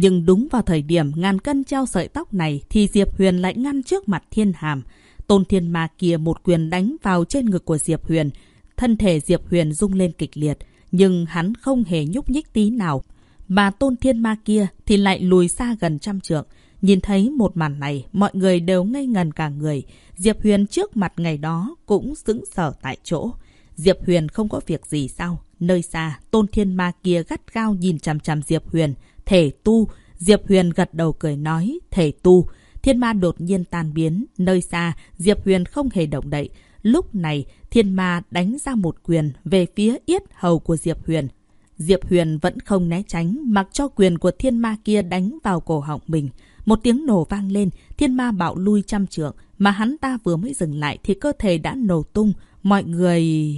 S1: Nhưng đúng vào thời điểm ngàn cân treo sợi tóc này thì Diệp Huyền lại ngăn trước mặt thiên hàm. Tôn thiên ma kia một quyền đánh vào trên ngực của Diệp Huyền. Thân thể Diệp Huyền rung lên kịch liệt nhưng hắn không hề nhúc nhích tí nào. Mà tôn thiên ma kia thì lại lùi xa gần trăm trượng. Nhìn thấy một màn này, mọi người đều ngây ngần cả người. Diệp Huyền trước mặt ngày đó cũng sững sờ tại chỗ. Diệp Huyền không có việc gì sao? Nơi xa, tôn thiên ma kia gắt gao nhìn chằm chằm Diệp Huyền. Thể tu, Diệp Huyền gật đầu cười nói, thể tu. Thiên ma đột nhiên tan biến. Nơi xa, Diệp Huyền không hề động đậy. Lúc này, thiên ma đánh ra một quyền về phía yết hầu của Diệp Huyền. Diệp Huyền vẫn không né tránh, mặc cho quyền của thiên ma kia đánh vào cổ họng mình. Một tiếng nổ vang lên, thiên ma bạo lui trăm trượng, mà hắn ta vừa mới dừng lại thì cơ thể đã nổ tung. Mọi người...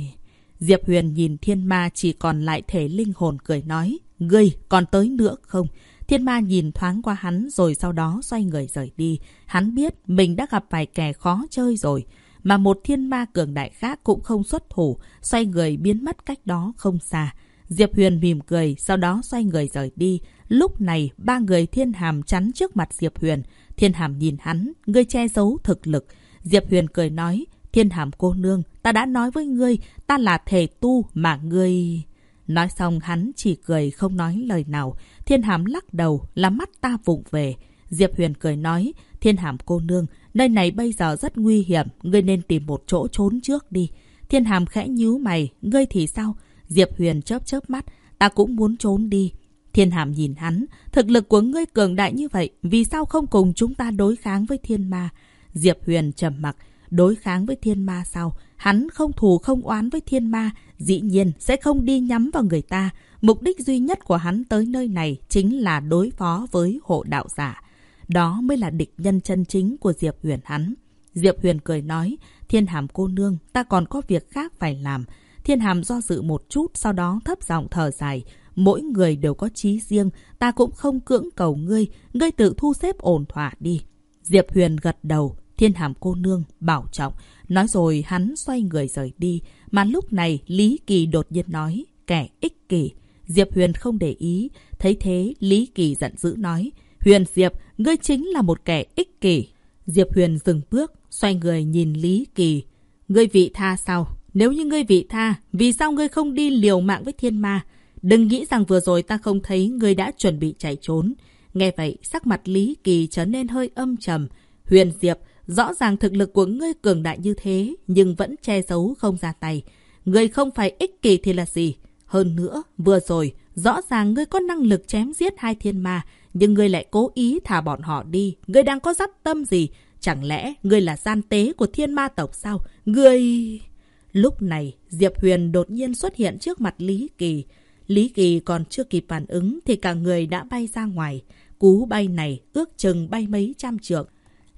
S1: Diệp Huyền nhìn thiên ma chỉ còn lại thể linh hồn cười nói, Ngươi còn tới nữa không? Thiên ma nhìn thoáng qua hắn rồi sau đó xoay người rời đi. Hắn biết mình đã gặp vài kẻ khó chơi rồi mà một thiên ma cường đại khác cũng không xuất thủ, xoay người biến mất cách đó không xa. Diệp Huyền mỉm cười, sau đó xoay người rời đi. Lúc này, ba người thiên hàm chắn trước mặt Diệp Huyền. Thiên hàm nhìn hắn, ngươi che giấu thực lực. Diệp Huyền cười nói, thiên hàm cô nương, ta đã nói với ngươi, ta là thể tu mà ngươi... Nói xong hắn chỉ cười không nói lời nào. Thiên hàm lắc đầu, là mắt ta vụng về. Diệp Huyền cười nói, thiên hàm cô nương, Nơi này bây giờ rất nguy hiểm, ngươi nên tìm một chỗ trốn trước đi. Thiên hàm khẽ nhíu mày, ngươi thì sao? Diệp Huyền chớp chớp mắt, ta cũng muốn trốn đi. Thiên hàm nhìn hắn, thực lực của ngươi cường đại như vậy, vì sao không cùng chúng ta đối kháng với thiên ma? Diệp Huyền trầm mặc, đối kháng với thiên ma sao? Hắn không thù không oán với thiên ma, dĩ nhiên sẽ không đi nhắm vào người ta. Mục đích duy nhất của hắn tới nơi này chính là đối phó với hộ đạo giả. Đó mới là địch nhân chân chính của Diệp Huyền hắn. Diệp Huyền cười nói, thiên hàm cô nương, ta còn có việc khác phải làm. Thiên hàm do dự một chút, sau đó thấp giọng thở dài. Mỗi người đều có trí riêng, ta cũng không cưỡng cầu ngươi, ngươi tự thu xếp ổn thỏa đi. Diệp Huyền gật đầu, thiên hàm cô nương, bảo trọng. Nói rồi hắn xoay người rời đi. Mà lúc này Lý Kỳ đột nhiên nói, kẻ ích kỷ. Diệp Huyền không để ý. Thấy thế, Lý Kỳ giận dữ nói, Huyền Diệp, ngươi chính là một kẻ ích kỷ. Diệp Huyền dừng bước, xoay người nhìn Lý Kỳ. Ngươi vị tha sao? Nếu như ngươi vị tha, vì sao ngươi không đi liều mạng với thiên ma? Đừng nghĩ rằng vừa rồi ta không thấy ngươi đã chuẩn bị chạy trốn. Nghe vậy, sắc mặt Lý Kỳ trở nên hơi âm trầm. Huyền Diệp, rõ ràng thực lực của ngươi cường đại như thế, nhưng vẫn che giấu không ra tay. Ngươi không phải ích kỷ thì là gì? Hơn nữa, vừa rồi, rõ ràng ngươi có năng lực chém giết hai thiên ma, nhưng ngươi lại cố ý thả bọn họ đi. Ngươi đang có dắt tâm gì? Chẳng lẽ ngươi là gian tế của thiên ma tộc sao? Ngươi... Lúc này, Diệp Huyền đột nhiên xuất hiện trước mặt Lý Kỳ. Lý Kỳ còn chưa kịp phản ứng thì cả người đã bay ra ngoài. Cú bay này ước chừng bay mấy trăm trượng.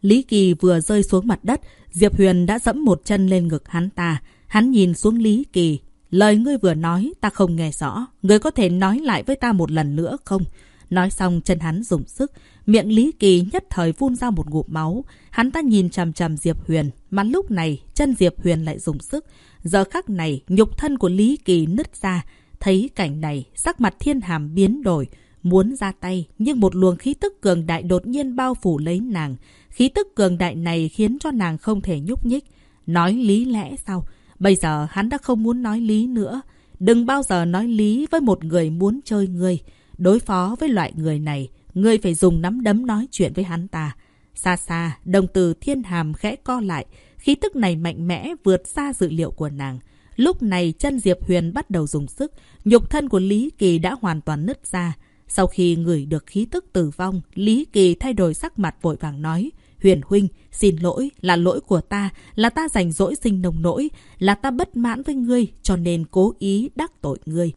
S1: Lý Kỳ vừa rơi xuống mặt đất, Diệp Huyền đã dẫm một chân lên ngực hắn ta. Hắn nhìn xuống Lý Kỳ. Lời ngươi vừa nói, ta không nghe rõ. Ngươi có thể nói lại với ta một lần nữa không? Nói xong chân hắn dùng sức, miệng Lý Kỳ nhất thời phun ra một ngụm máu. Hắn ta nhìn chằm chằm Diệp Huyền, mà lúc này chân Diệp Huyền lại dùng sức. Giờ khắc này, nhục thân của Lý Kỳ nứt ra. Thấy cảnh này, sắc mặt thiên hàm biến đổi, muốn ra tay, nhưng một luồng khí tức cường đại đột nhiên bao phủ lấy nàng. Khí tức cường đại này khiến cho nàng không thể nhúc nhích. Nói lý lẽ sao? Bây giờ hắn đã không muốn nói lý nữa. Đừng bao giờ nói lý với một người muốn chơi ngươi. Đối phó với loại người này, ngươi phải dùng nắm đấm nói chuyện với hắn ta. Xa xa, đồng từ thiên hàm khẽ co lại. Khí tức này mạnh mẽ vượt xa dự liệu của nàng. Lúc này chân Diệp Huyền bắt đầu dùng sức. Nhục thân của Lý Kỳ đã hoàn toàn nứt ra. Sau khi ngửi được khí tức tử vong, Lý Kỳ thay đổi sắc mặt vội vàng nói. Huyền huynh, xin lỗi, là lỗi của ta, là ta rảnh rỗi sinh nồng nỗi, là ta bất mãn với ngươi, cho nên cố ý đắc tội ngươi.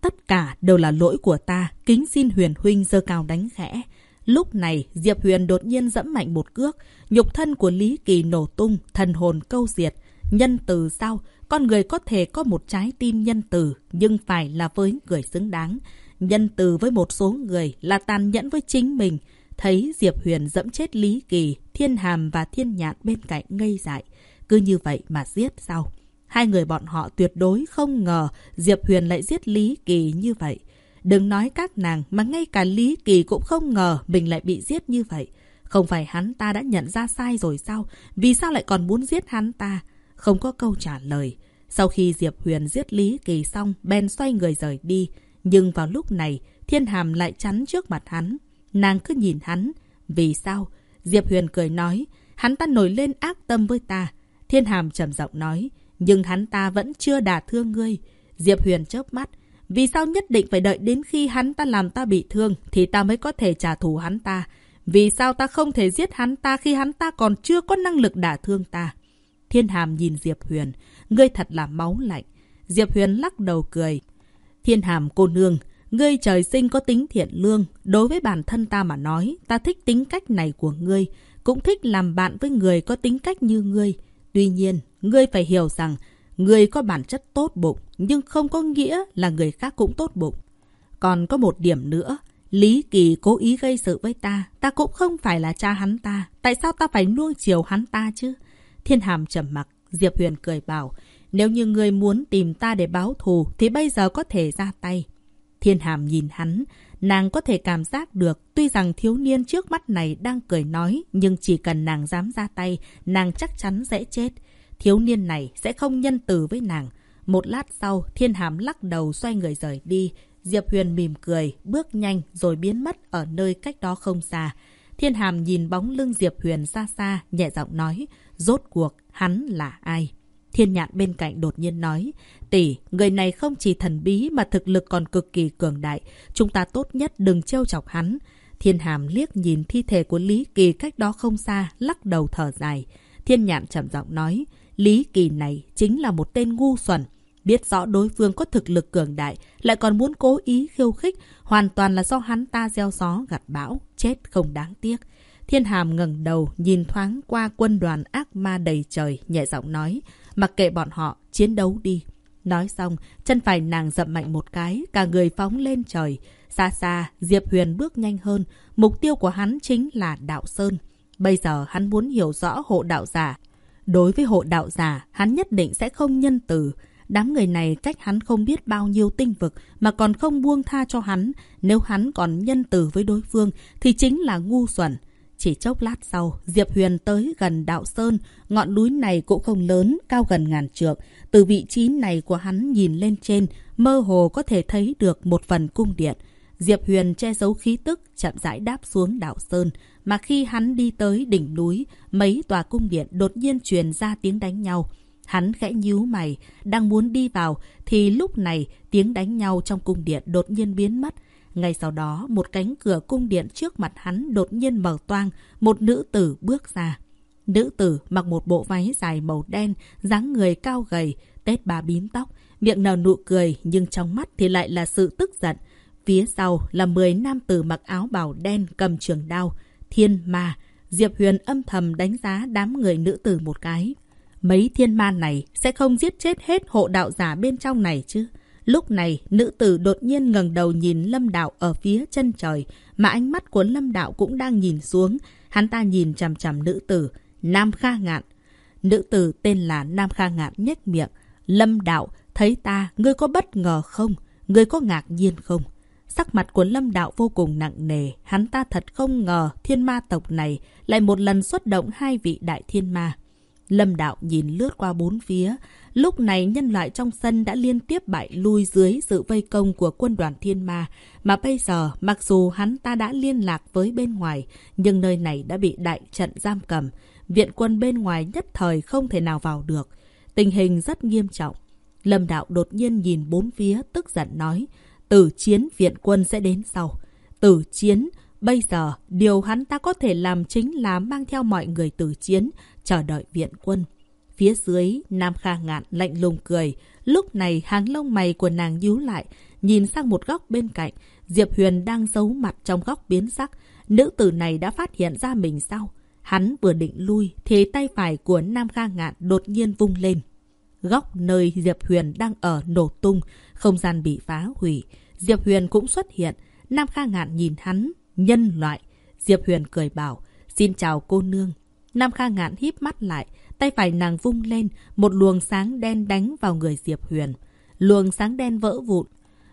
S1: Tất cả đều là lỗi của ta, kính xin huyền huynh dơ cao đánh khẽ. Lúc này, Diệp Huyền đột nhiên dẫm mạnh một cước, nhục thân của Lý Kỳ nổ tung, thần hồn câu diệt. Nhân từ sao? Con người có thể có một trái tim nhân từ, nhưng phải là với người xứng đáng. Nhân từ với một số người là tàn nhẫn với chính mình. Thấy Diệp Huyền dẫm chết Lý Kỳ, Thiên Hàm và Thiên Nhạn bên cạnh ngây dại. Cứ như vậy mà giết sao? Hai người bọn họ tuyệt đối không ngờ Diệp Huyền lại giết Lý Kỳ như vậy. Đừng nói các nàng mà ngay cả Lý Kỳ cũng không ngờ mình lại bị giết như vậy. Không phải hắn ta đã nhận ra sai rồi sao? Vì sao lại còn muốn giết hắn ta? Không có câu trả lời. Sau khi Diệp Huyền giết Lý Kỳ xong, Ben xoay người rời đi. Nhưng vào lúc này, Thiên Hàm lại chắn trước mặt hắn. Nàng cứ nhìn hắn. Vì sao? Diệp Huyền cười nói, hắn ta nổi lên ác tâm với ta. Thiên Hàm trầm giọng nói, nhưng hắn ta vẫn chưa đả thương ngươi. Diệp Huyền chớp mắt. Vì sao nhất định phải đợi đến khi hắn ta làm ta bị thương thì ta mới có thể trả thù hắn ta? Vì sao ta không thể giết hắn ta khi hắn ta còn chưa có năng lực đả thương ta? Thiên Hàm nhìn Diệp Huyền. Ngươi thật là máu lạnh. Diệp Huyền lắc đầu cười. Thiên Hàm cô nương, ngươi trời sinh có tính thiện lương. Đối với bản thân ta mà nói, ta thích tính cách này của ngươi. Cũng thích làm bạn với người có tính cách như ngươi. Tuy nhiên, ngươi phải hiểu rằng ngươi có bản chất tốt bụng, nhưng không có nghĩa là người khác cũng tốt bụng. Còn có một điểm nữa, Lý Kỳ cố ý gây sự với ta, ta cũng không phải là cha hắn ta, tại sao ta phải nuông chiều hắn ta chứ? Thiên Hàm trầm mặc, Diệp Huyền cười bảo, nếu như ngươi muốn tìm ta để báo thù thì bây giờ có thể ra tay. Thiên Hàm nhìn hắn, nàng có thể cảm giác được tuy rằng thiếu niên trước mắt này đang cười nói nhưng chỉ cần nàng dám ra tay, nàng chắc chắn sẽ chết. Thiếu niên này sẽ không nhân từ với nàng. Một lát sau, Thiên Hàm lắc đầu xoay người rời đi. Diệp Huyền mỉm cười, bước nhanh rồi biến mất ở nơi cách đó không xa. Thiên Hàm nhìn bóng lưng Diệp Huyền xa xa, nhẹ giọng nói, rốt cuộc hắn là ai? Thiên nhạn bên cạnh đột nhiên nói, tỷ, người này không chỉ thần bí mà thực lực còn cực kỳ cường đại. Chúng ta tốt nhất đừng trêu chọc hắn. Thiên hàm liếc nhìn thi thể của Lý Kỳ cách đó không xa, lắc đầu thở dài. Thiên nhạn trầm giọng nói, Lý Kỳ này chính là một tên ngu xuẩn. Biết rõ đối phương có thực lực cường đại, lại còn muốn cố ý khiêu khích, hoàn toàn là do hắn ta gieo gió gặt bão, chết không đáng tiếc. Thiên Hàm ngẩng đầu, nhìn thoáng qua quân đoàn ác ma đầy trời, nhẹ giọng nói, mặc kệ bọn họ, chiến đấu đi. Nói xong, chân phải nàng dậm mạnh một cái, cả người phóng lên trời. Xa xa, Diệp Huyền bước nhanh hơn, mục tiêu của hắn chính là Đạo Sơn. Bây giờ hắn muốn hiểu rõ hộ đạo giả. Đối với hộ đạo giả, hắn nhất định sẽ không nhân từ. Đám người này cách hắn không biết bao nhiêu tinh vực mà còn không buông tha cho hắn. Nếu hắn còn nhân từ với đối phương thì chính là ngu xuẩn. Chỉ chốc lát sau, Diệp Huyền tới gần đạo Sơn. Ngọn núi này cũng không lớn, cao gần ngàn trượng. Từ vị trí này của hắn nhìn lên trên, mơ hồ có thể thấy được một phần cung điện. Diệp Huyền che giấu khí tức, chậm rãi đáp xuống Đạo Sơn. Mà khi hắn đi tới đỉnh núi, mấy tòa cung điện đột nhiên truyền ra tiếng đánh nhau. Hắn khẽ nhíu mày, đang muốn đi vào, thì lúc này tiếng đánh nhau trong cung điện đột nhiên biến mất. Ngay sau đó, một cánh cửa cung điện trước mặt hắn đột nhiên mở toang, một nữ tử bước ra. Nữ tử mặc một bộ váy dài màu đen, dáng người cao gầy, tết ba bím tóc, miệng nở nụ cười nhưng trong mắt thì lại là sự tức giận. Phía sau là 10 nam tử mặc áo bào đen cầm trường đao, thiên ma. Diệp Huyền âm thầm đánh giá đám người nữ tử một cái. Mấy thiên ma này sẽ không giết chết hết hộ đạo giả bên trong này chứ. Lúc này, nữ tử đột nhiên ngẩng đầu nhìn Lâm Đạo ở phía chân trời, mà ánh mắt của Lâm Đạo cũng đang nhìn xuống. Hắn ta nhìn chằm chằm nữ tử, Nam Kha Ngạn. Nữ tử tên là Nam Kha Ngạn nhếch miệng. Lâm Đạo, thấy ta, ngươi có bất ngờ không? Ngươi có ngạc nhiên không? Sắc mặt của Lâm Đạo vô cùng nặng nề, hắn ta thật không ngờ thiên ma tộc này lại một lần xuất động hai vị đại thiên ma. Lâm Đạo nhìn lướt qua bốn phía, lúc này nhân loại trong sân đã liên tiếp bại lui dưới sự vây công của quân đoàn thiên ma, mà bây giờ mặc dù hắn ta đã liên lạc với bên ngoài, nhưng nơi này đã bị đại trận giam cầm, viện quân bên ngoài nhất thời không thể nào vào được. Tình hình rất nghiêm trọng. Lâm Đạo đột nhiên nhìn bốn phía tức giận nói, Tử chiến viện quân sẽ đến sau. Tử chiến, bây giờ điều hắn ta có thể làm chính là mang theo mọi người từ chiến, chờ đợi viện quân. Phía dưới, Nam Kha Ngạn lạnh lùng cười. Lúc này hàng lông mày của nàng nhíu lại, nhìn sang một góc bên cạnh. Diệp Huyền đang giấu mặt trong góc biến sắc. Nữ tử này đã phát hiện ra mình sao? Hắn vừa định lui, thì tay phải của Nam Kha Ngạn đột nhiên vung lên. Góc nơi Diệp Huyền đang ở nổ tung, không gian bị phá hủy. Diệp Huyền cũng xuất hiện. Nam Kha Ngạn nhìn hắn, nhân loại. Diệp Huyền cười bảo, xin chào cô nương. Nam Kha Ngạn híp mắt lại, tay phải nàng vung lên, một luồng sáng đen đánh vào người Diệp Huyền. Luồng sáng đen vỡ vụn.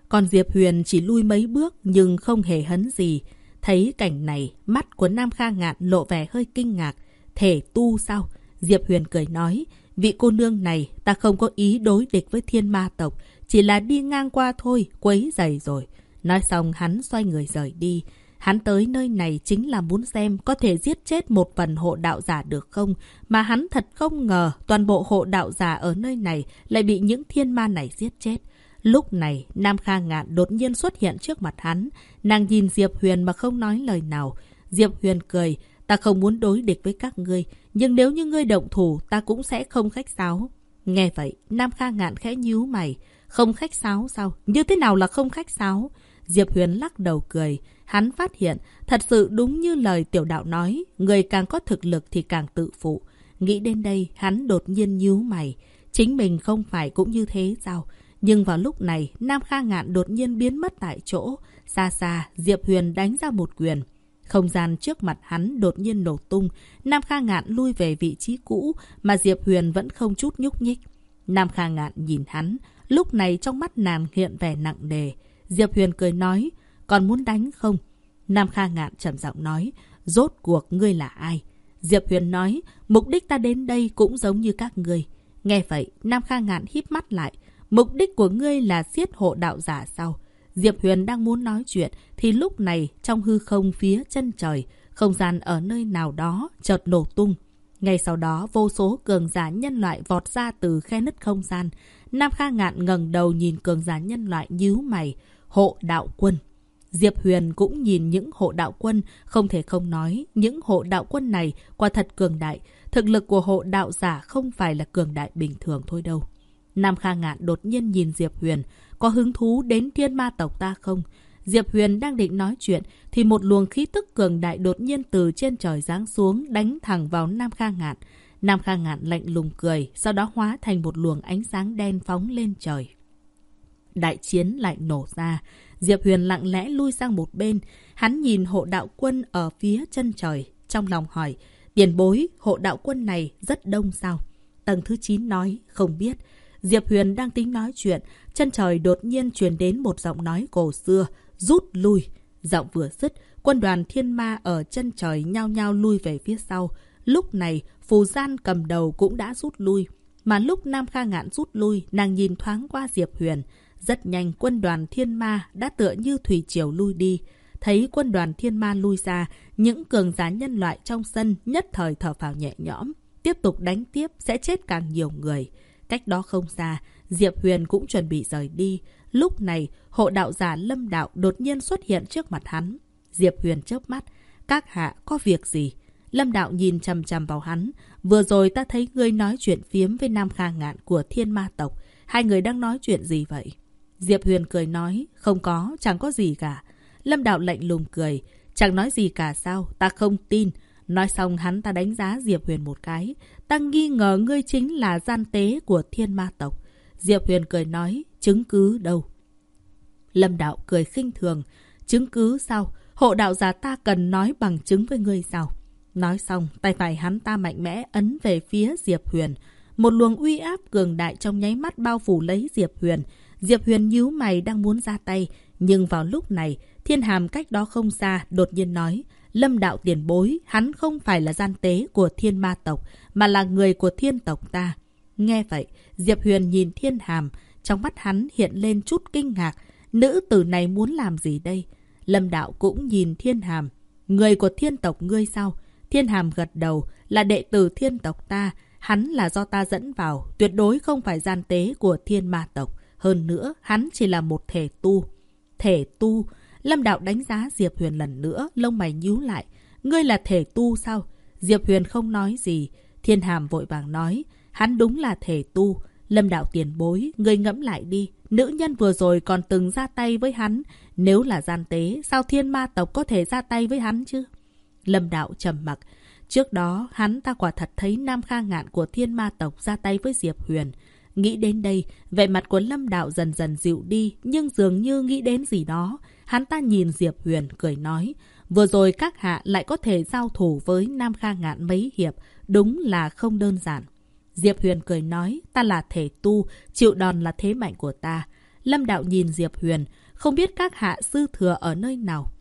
S1: Còn Diệp Huyền chỉ lui mấy bước nhưng không hề hấn gì. Thấy cảnh này, mắt của Nam Kha Ngạn lộ vẻ hơi kinh ngạc. Thể tu sao? Diệp Huyền cười nói, vị cô nương này ta không có ý đối địch với thiên ma tộc, chỉ là đi ngang qua thôi, quấy giày rồi. Nói xong hắn xoay người rời đi. Hắn tới nơi này chính là muốn xem có thể giết chết một phần hộ đạo giả được không, mà hắn thật không ngờ toàn bộ hộ đạo giả ở nơi này lại bị những thiên ma này giết chết. Lúc này, Nam Kha Ngạn đột nhiên xuất hiện trước mặt hắn. Nàng nhìn Diệp Huyền mà không nói lời nào. Diệp Huyền cười, ta không muốn đối địch với các ngươi, nhưng nếu như ngươi động thủ, ta cũng sẽ không khách sáo. Nghe vậy, Nam Kha Ngạn khẽ nhíu mày. Không khách sáo sao? Như thế nào là không khách sáo? Diệp Huyền lắc đầu cười. Hắn phát hiện, thật sự đúng như lời tiểu đạo nói, người càng có thực lực thì càng tự phụ. Nghĩ đến đây, hắn đột nhiên nhíu mày. Chính mình không phải cũng như thế sao? Nhưng vào lúc này, Nam Kha Ngạn đột nhiên biến mất tại chỗ. Xa xa, Diệp Huyền đánh ra một quyền. Không gian trước mặt hắn đột nhiên nổ tung. Nam Kha Ngạn lui về vị trí cũ, mà Diệp Huyền vẫn không chút nhúc nhích. Nam Kha Ngạn nhìn hắn, lúc này trong mắt nàng hiện vẻ nặng nề. Diệp Huyền cười nói, còn muốn đánh không? Nam Kha Ngạn trầm giọng nói, rốt cuộc ngươi là ai? Diệp Huyền nói, mục đích ta đến đây cũng giống như các ngươi. Nghe vậy, Nam Kha Ngạn híp mắt lại. Mục đích của ngươi là giết hộ đạo giả sao? Diệp Huyền đang muốn nói chuyện, thì lúc này, trong hư không phía chân trời, không gian ở nơi nào đó chợt nổ tung. Ngay sau đó, vô số cường giả nhân loại vọt ra từ khe nứt không gian. Nam Kha Ngạn ngẩng đầu nhìn cường giả nhân loại nhíu mày. Hộ đạo quân. Diệp Huyền cũng nhìn những hộ đạo quân, không thể không nói, những hộ đạo quân này quả thật cường đại. Thực lực của hộ đạo giả không phải là cường đại bình thường thôi đâu. Nam Kha Ngạn đột nhiên nhìn Diệp Huyền, có hứng thú đến thiên ma tộc ta không? Diệp Huyền đang định nói chuyện, thì một luồng khí tức cường đại đột nhiên từ trên trời giáng xuống, đánh thẳng vào Nam Kha Ngạn. Nam Kha Ngạn lạnh lùng cười, sau đó hóa thành một luồng ánh sáng đen phóng lên trời. Đại chiến lại nổ ra. Diệp Huyền lặng lẽ lui sang một bên. Hắn nhìn hộ đạo quân ở phía chân trời. trong lòng hỏi. Tiền bối, hộ đạo quân này rất đông sao? Tầng thứ 9 nói, không biết. Diệp Huyền đang tính nói chuyện, chân trời đột nhiên truyền đến một giọng nói cổ xưa, rút lui. Giọng vừa dứt, quân đoàn thiên ma ở chân trời nhao nhao lui về phía sau. Lúc này, phù gian cầm đầu cũng đã rút lui. Mà lúc Nam Kha Ngạn rút lui, nàng nhìn thoáng qua Diệp Huyền. Rất nhanh quân đoàn thiên ma đã tựa như thủy triều lui đi. Thấy quân đoàn thiên ma lui ra, những cường giá nhân loại trong sân nhất thời thở phào nhẹ nhõm. Tiếp tục đánh tiếp sẽ chết càng nhiều người. Cách đó không xa, Diệp Huyền cũng chuẩn bị rời đi. Lúc này, hộ đạo giả Lâm Đạo đột nhiên xuất hiện trước mặt hắn. Diệp Huyền chớp mắt. Các hạ có việc gì? Lâm Đạo nhìn chằm chằm vào hắn. Vừa rồi ta thấy ngươi nói chuyện phiếm với Nam Kha Ngạn của thiên ma tộc. Hai người đang nói chuyện gì vậy? Diệp Huyền cười nói. Không có, chẳng có gì cả. Lâm Đạo lạnh lùng cười. Chẳng nói gì cả sao, ta không tin. Nói xong hắn ta đánh giá Diệp Huyền một cái. Ta nghi ngờ ngươi chính là gian tế của thiên ma tộc. Diệp Huyền cười nói, chứng cứ đâu? Lâm Đạo cười khinh thường. Chứng cứ sao? Hộ đạo giả ta cần nói bằng chứng với ngươi sao? Nói xong, tay phải hắn ta mạnh mẽ ấn về phía Diệp Huyền. Một luồng uy áp cường đại trong nháy mắt bao phủ lấy Diệp Huyền. Diệp Huyền nhíu mày đang muốn ra tay. Nhưng vào lúc này, thiên hàm cách đó không xa đột nhiên nói. Lâm đạo tiền bối, hắn không phải là gian tế của thiên ma tộc, mà là người của thiên tộc ta. Nghe vậy, Diệp Huyền nhìn thiên hàm, trong mắt hắn hiện lên chút kinh ngạc. Nữ tử này muốn làm gì đây? Lâm đạo cũng nhìn thiên hàm. Người của thiên tộc ngươi sao? Thiên hàm gật đầu, là đệ tử thiên tộc ta. Hắn là do ta dẫn vào, tuyệt đối không phải gian tế của thiên ma tộc. Hơn nữa, hắn chỉ là một thể tu. Thể tu? Lâm Đạo đánh giá Diệp Huyền lần nữa, lông mày nhíu lại. Ngươi là thể tu sao? Diệp Huyền không nói gì. Thiên Hàm vội vàng nói. Hắn đúng là thể tu. Lâm Đạo tiền bối, ngươi ngẫm lại đi. Nữ nhân vừa rồi còn từng ra tay với hắn. Nếu là gian tế, sao thiên ma tộc có thể ra tay với hắn chứ? Lâm Đạo trầm mặc. Trước đó, hắn ta quả thật thấy Nam Kha Ngạn của thiên ma tộc ra tay với Diệp Huyền. Nghĩ đến đây, vẻ mặt của Lâm Đạo dần dần dịu đi, nhưng dường như nghĩ đến gì đó. Hắn ta nhìn Diệp Huyền, cười nói. Vừa rồi các hạ lại có thể giao thủ với Nam Kha Ngạn mấy hiệp, đúng là không đơn giản. Diệp Huyền cười nói, ta là thể tu, chịu đòn là thế mạnh của ta. Lâm Đạo nhìn Diệp Huyền, không biết các hạ sư thừa ở nơi nào.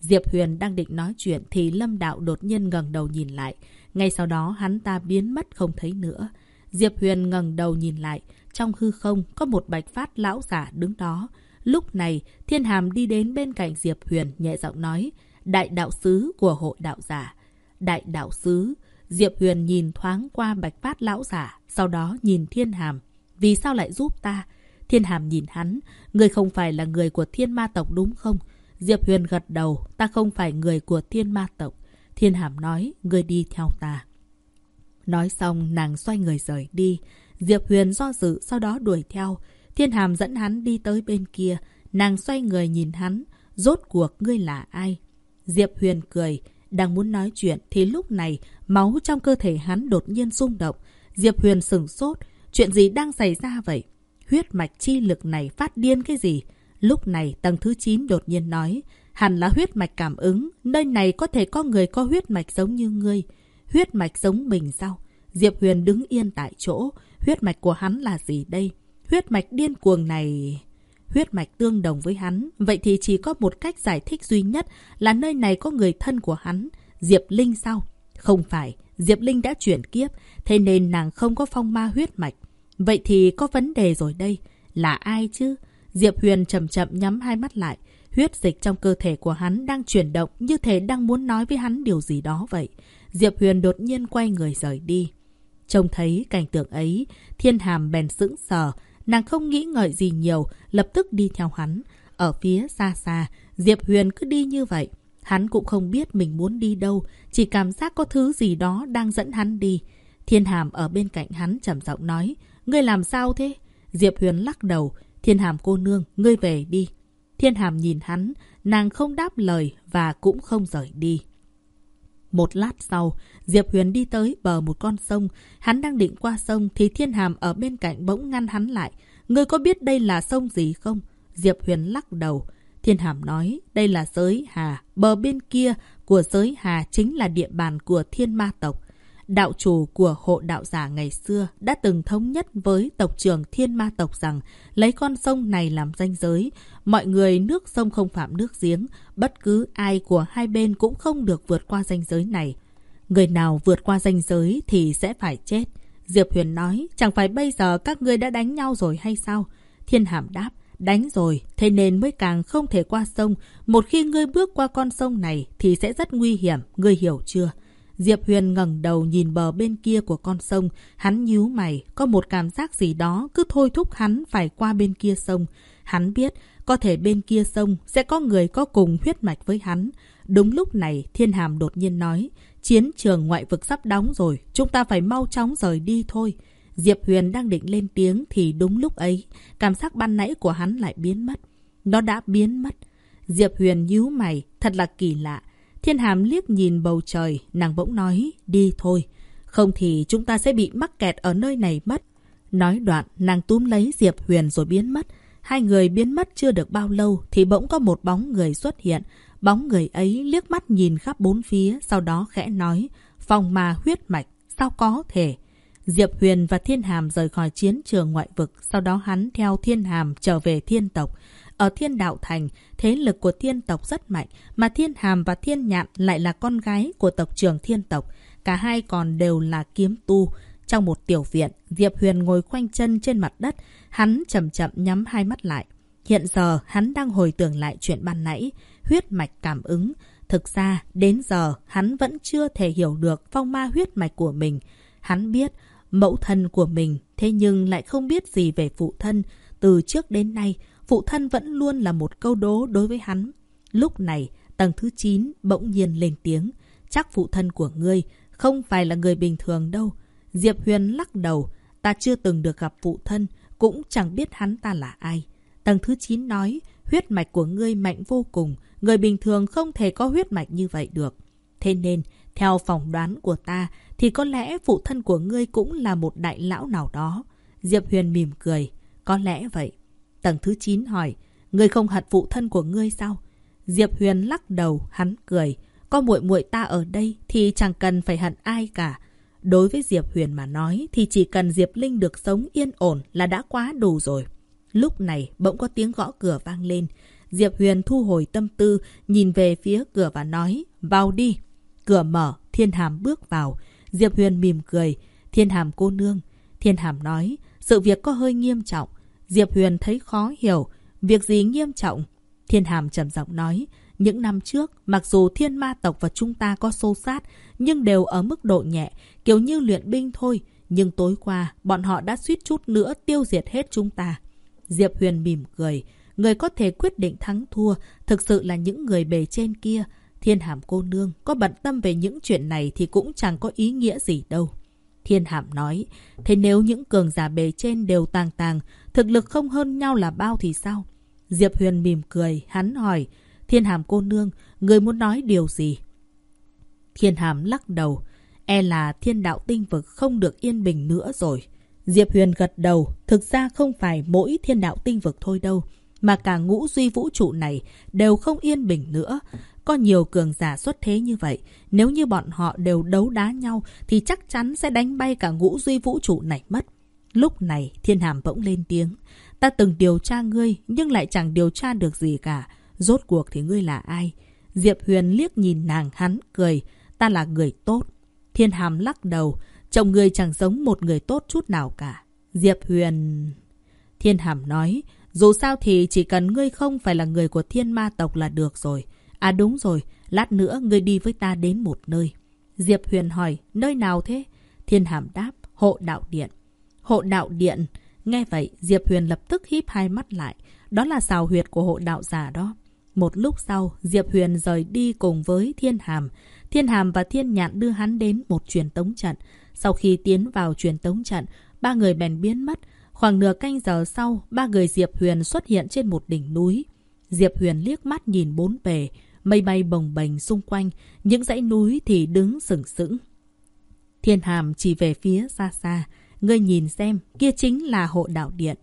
S1: Diệp Huyền đang định nói chuyện thì Lâm Đạo đột nhiên ngẩng đầu nhìn lại. Ngay sau đó hắn ta biến mất không thấy nữa. Diệp Huyền ngẩng đầu nhìn lại, trong hư không có một bạch phát lão giả đứng đó. Lúc này, Thiên Hàm đi đến bên cạnh Diệp Huyền nhẹ giọng nói, đại đạo sứ của hội đạo giả. Đại đạo sứ, Diệp Huyền nhìn thoáng qua bạch phát lão giả, sau đó nhìn Thiên Hàm. Vì sao lại giúp ta? Thiên Hàm nhìn hắn, người không phải là người của thiên ma tộc đúng không? Diệp Huyền gật đầu, ta không phải người của thiên ma tộc. Thiên Hàm nói, người đi theo ta. Nói xong, nàng xoay người rời đi. Diệp Huyền do dự, sau đó đuổi theo. Thiên Hàm dẫn hắn đi tới bên kia. Nàng xoay người nhìn hắn. Rốt cuộc ngươi là ai? Diệp Huyền cười. Đang muốn nói chuyện thì lúc này máu trong cơ thể hắn đột nhiên rung động. Diệp Huyền sừng sốt. Chuyện gì đang xảy ra vậy? Huyết mạch chi lực này phát điên cái gì? Lúc này tầng thứ 9 đột nhiên nói. Hẳn là huyết mạch cảm ứng. Nơi này có thể có người có huyết mạch giống như ngươi. Huyết mạch giống mình sao? Diệp Huyền đứng yên tại chỗ. Huyết mạch của hắn là gì đây? Huyết mạch điên cuồng này... Huyết mạch tương đồng với hắn. Vậy thì chỉ có một cách giải thích duy nhất là nơi này có người thân của hắn. Diệp Linh sao? Không phải. Diệp Linh đã chuyển kiếp. Thế nên nàng không có phong ma huyết mạch. Vậy thì có vấn đề rồi đây. Là ai chứ? Diệp Huyền chậm chậm nhắm hai mắt lại. Huyết dịch trong cơ thể của hắn đang chuyển động như thể đang muốn nói với hắn điều gì đó vậy. Diệp Huyền đột nhiên quay người rời đi. Trông thấy cảnh tượng ấy, thiên hàm bèn sững sờ. Nàng không nghĩ ngợi gì nhiều, lập tức đi theo hắn. Ở phía xa xa, Diệp Huyền cứ đi như vậy. Hắn cũng không biết mình muốn đi đâu, chỉ cảm giác có thứ gì đó đang dẫn hắn đi. Thiên hàm ở bên cạnh hắn trầm giọng nói, ngươi làm sao thế? Diệp Huyền lắc đầu, thiên hàm cô nương, ngươi về đi. Thiên hàm nhìn hắn, nàng không đáp lời và cũng không rời đi. Một lát sau, Diệp Huyền đi tới bờ một con sông. Hắn đang định qua sông thì Thiên Hàm ở bên cạnh bỗng ngăn hắn lại. Ngươi có biết đây là sông gì không? Diệp Huyền lắc đầu. Thiên Hàm nói, đây là giới Hà, bờ bên kia của giới Hà chính là địa bàn của thiên ma tộc. Đạo chủ của hộ đạo giả ngày xưa đã từng thống nhất với tộc trưởng thiên ma tộc rằng lấy con sông này làm danh giới. Mọi người nước sông không phạm nước giếng, bất cứ ai của hai bên cũng không được vượt qua danh giới này. Người nào vượt qua danh giới thì sẽ phải chết. Diệp Huyền nói, chẳng phải bây giờ các ngươi đã đánh nhau rồi hay sao? Thiên Hàm đáp, đánh rồi, thế nên mới càng không thể qua sông. Một khi ngươi bước qua con sông này thì sẽ rất nguy hiểm, ngươi hiểu chưa? Diệp Huyền ngẩng đầu nhìn bờ bên kia của con sông, hắn nhíu mày, có một cảm giác gì đó cứ thôi thúc hắn phải qua bên kia sông. Hắn biết, có thể bên kia sông sẽ có người có cùng huyết mạch với hắn. Đúng lúc này, Thiên Hàm đột nhiên nói, chiến trường ngoại vực sắp đóng rồi, chúng ta phải mau chóng rời đi thôi. Diệp Huyền đang định lên tiếng thì đúng lúc ấy, cảm giác ban nãy của hắn lại biến mất. Nó đã biến mất. Diệp Huyền nhíu mày, thật là kỳ lạ. Thiên Hàm liếc nhìn bầu trời, nàng bỗng nói, đi thôi. Không thì chúng ta sẽ bị mắc kẹt ở nơi này mất. Nói đoạn, nàng túm lấy Diệp Huyền rồi biến mất. Hai người biến mất chưa được bao lâu thì bỗng có một bóng người xuất hiện. Bóng người ấy liếc mắt nhìn khắp bốn phía, sau đó khẽ nói, phòng mà huyết mạch, sao có thể? Diệp Huyền và Thiên Hàm rời khỏi chiến trường ngoại vực, sau đó hắn theo Thiên Hàm trở về thiên tộc. Ở Thiên Đạo Thành, thế lực của thiên tộc rất mạnh, mà Thiên Hàm và Thiên Nhạn lại là con gái của tộc trưởng thiên tộc. Cả hai còn đều là kiếm tu. Trong một tiểu viện, Diệp Huyền ngồi khoanh chân trên mặt đất, hắn chậm chậm nhắm hai mắt lại. Hiện giờ, hắn đang hồi tưởng lại chuyện ban nãy, huyết mạch cảm ứng. Thực ra, đến giờ, hắn vẫn chưa thể hiểu được phong ma huyết mạch của mình. Hắn biết, mẫu thân của mình, thế nhưng lại không biết gì về phụ thân. Từ trước đến nay, phụ thân vẫn luôn là một câu đố đối với hắn. Lúc này, tầng thứ 9 bỗng nhiên lên tiếng. Chắc phụ thân của ngươi không phải là người bình thường đâu. Diệp Huyền lắc đầu. Ta chưa từng được gặp phụ thân, cũng chẳng biết hắn ta là ai. Tầng thứ 9 nói, huyết mạch của ngươi mạnh vô cùng. Người bình thường không thể có huyết mạch như vậy được. Thế nên, theo phỏng đoán của ta, thì có lẽ phụ thân của ngươi cũng là một đại lão nào đó. Diệp Huyền mỉm cười. Có lẽ vậy. Tầng thứ 9 hỏi, ngươi không hận phụ thân của ngươi sao? Diệp Huyền lắc đầu, hắn cười. Có muội muội ta ở đây thì chẳng cần phải hận ai cả. Đối với Diệp Huyền mà nói thì chỉ cần Diệp Linh được sống yên ổn là đã quá đủ rồi. Lúc này bỗng có tiếng gõ cửa vang lên. Diệp Huyền thu hồi tâm tư, nhìn về phía cửa và nói, vào đi. Cửa mở, Thiên Hàm bước vào. Diệp Huyền mỉm cười, Thiên Hàm cô nương. Thiên Hàm nói, sự việc có hơi nghiêm trọng. Diệp Huyền thấy khó hiểu, việc gì nghiêm trọng? Thiên Hàm trầm giọng nói, những năm trước, mặc dù thiên ma tộc và chúng ta có xô sát, nhưng đều ở mức độ nhẹ, kiểu như luyện binh thôi. Nhưng tối qua, bọn họ đã suýt chút nữa tiêu diệt hết chúng ta. Diệp Huyền mỉm cười. Người có thể quyết định thắng thua, thực sự là những người bề trên kia. Thiên Hàm cô nương có bận tâm về những chuyện này thì cũng chẳng có ý nghĩa gì đâu. Thiên Hạm nói, thế nếu những cường giả bề trên đều tàng tàng, thực lực không hơn nhau là bao thì sao? Diệp Huyền mỉm cười, hắn hỏi, Thiên Hàm cô nương, người muốn nói điều gì? Thiên Hàm lắc đầu, e là thiên đạo tinh vực không được yên bình nữa rồi. Diệp Huyền gật đầu, thực ra không phải mỗi thiên đạo tinh vực thôi đâu, mà cả ngũ duy vũ trụ này đều không yên bình nữa. Có nhiều cường giả xuất thế như vậy, nếu như bọn họ đều đấu đá nhau thì chắc chắn sẽ đánh bay cả ngũ duy vũ trụ này mất. Lúc này, thiên hàm bỗng lên tiếng. Ta từng điều tra ngươi, nhưng lại chẳng điều tra được gì cả. Rốt cuộc thì ngươi là ai? Diệp Huyền liếc nhìn nàng hắn, cười. Ta là người tốt. Thiên hàm lắc đầu. Chồng ngươi chẳng giống một người tốt chút nào cả. Diệp Huyền... Thiên hàm nói, dù sao thì chỉ cần ngươi không phải là người của thiên ma tộc là được rồi. À đúng rồi, lát nữa ngươi đi với ta đến một nơi. Diệp Huyền hỏi, nơi nào thế? Thiên hàm đáp, hộ đạo điện. Hộ đạo điện. Nghe vậy, Diệp Huyền lập tức híp hai mắt lại. Đó là xào huyệt của hộ đạo giả đó. Một lúc sau, Diệp Huyền rời đi cùng với Thiên Hàm. Thiên Hàm và Thiên Nhạn đưa hắn đến một truyền tống trận. Sau khi tiến vào truyền tống trận, ba người bèn biến mất. Khoảng nửa canh giờ sau, ba người Diệp Huyền xuất hiện trên một đỉnh núi. Diệp Huyền liếc mắt nhìn bốn bề, mây bay bồng bềnh xung quanh, những dãy núi thì đứng sừng sững. Thiên Hàm chỉ về phía xa xa. Ngươi nhìn xem, kia chính là hộ đạo điện.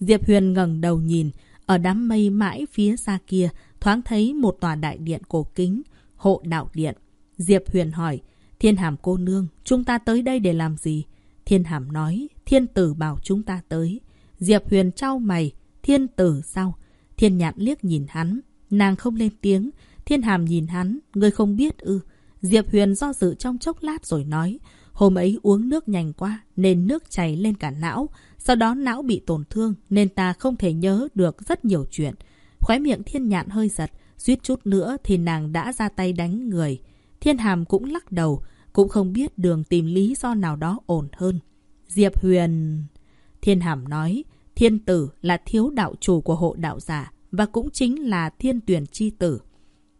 S1: Diệp Huyền ngẩng đầu nhìn, ở đám mây mãi phía xa kia, thoáng thấy một tòa đại điện cổ kính, hộ đạo điện. Diệp Huyền hỏi, Thiên Hàm cô nương, chúng ta tới đây để làm gì? Thiên Hàm nói, Thiên Tử bảo chúng ta tới. Diệp Huyền trao mày, Thiên Tử sao? Thiên Nhạn liếc nhìn hắn, nàng không lên tiếng. Thiên Hàm nhìn hắn, người không biết ư. Diệp Huyền do dự trong chốc lát rồi nói, hôm ấy uống nước nhanh quá nên nước chảy lên cả não. Sau đó não bị tổn thương nên ta không thể nhớ được rất nhiều chuyện. Khóe miệng Thiên Nhạn hơi giật, suýt chút nữa thì nàng đã ra tay đánh người. Thiên Hàm cũng lắc đầu, cũng không biết đường tìm lý do nào đó ổn hơn. Diệp Huyền... Thiên Hàm nói, thiên tử là thiếu đạo chủ của hộ đạo giả và cũng chính là thiên tuyển chi tử.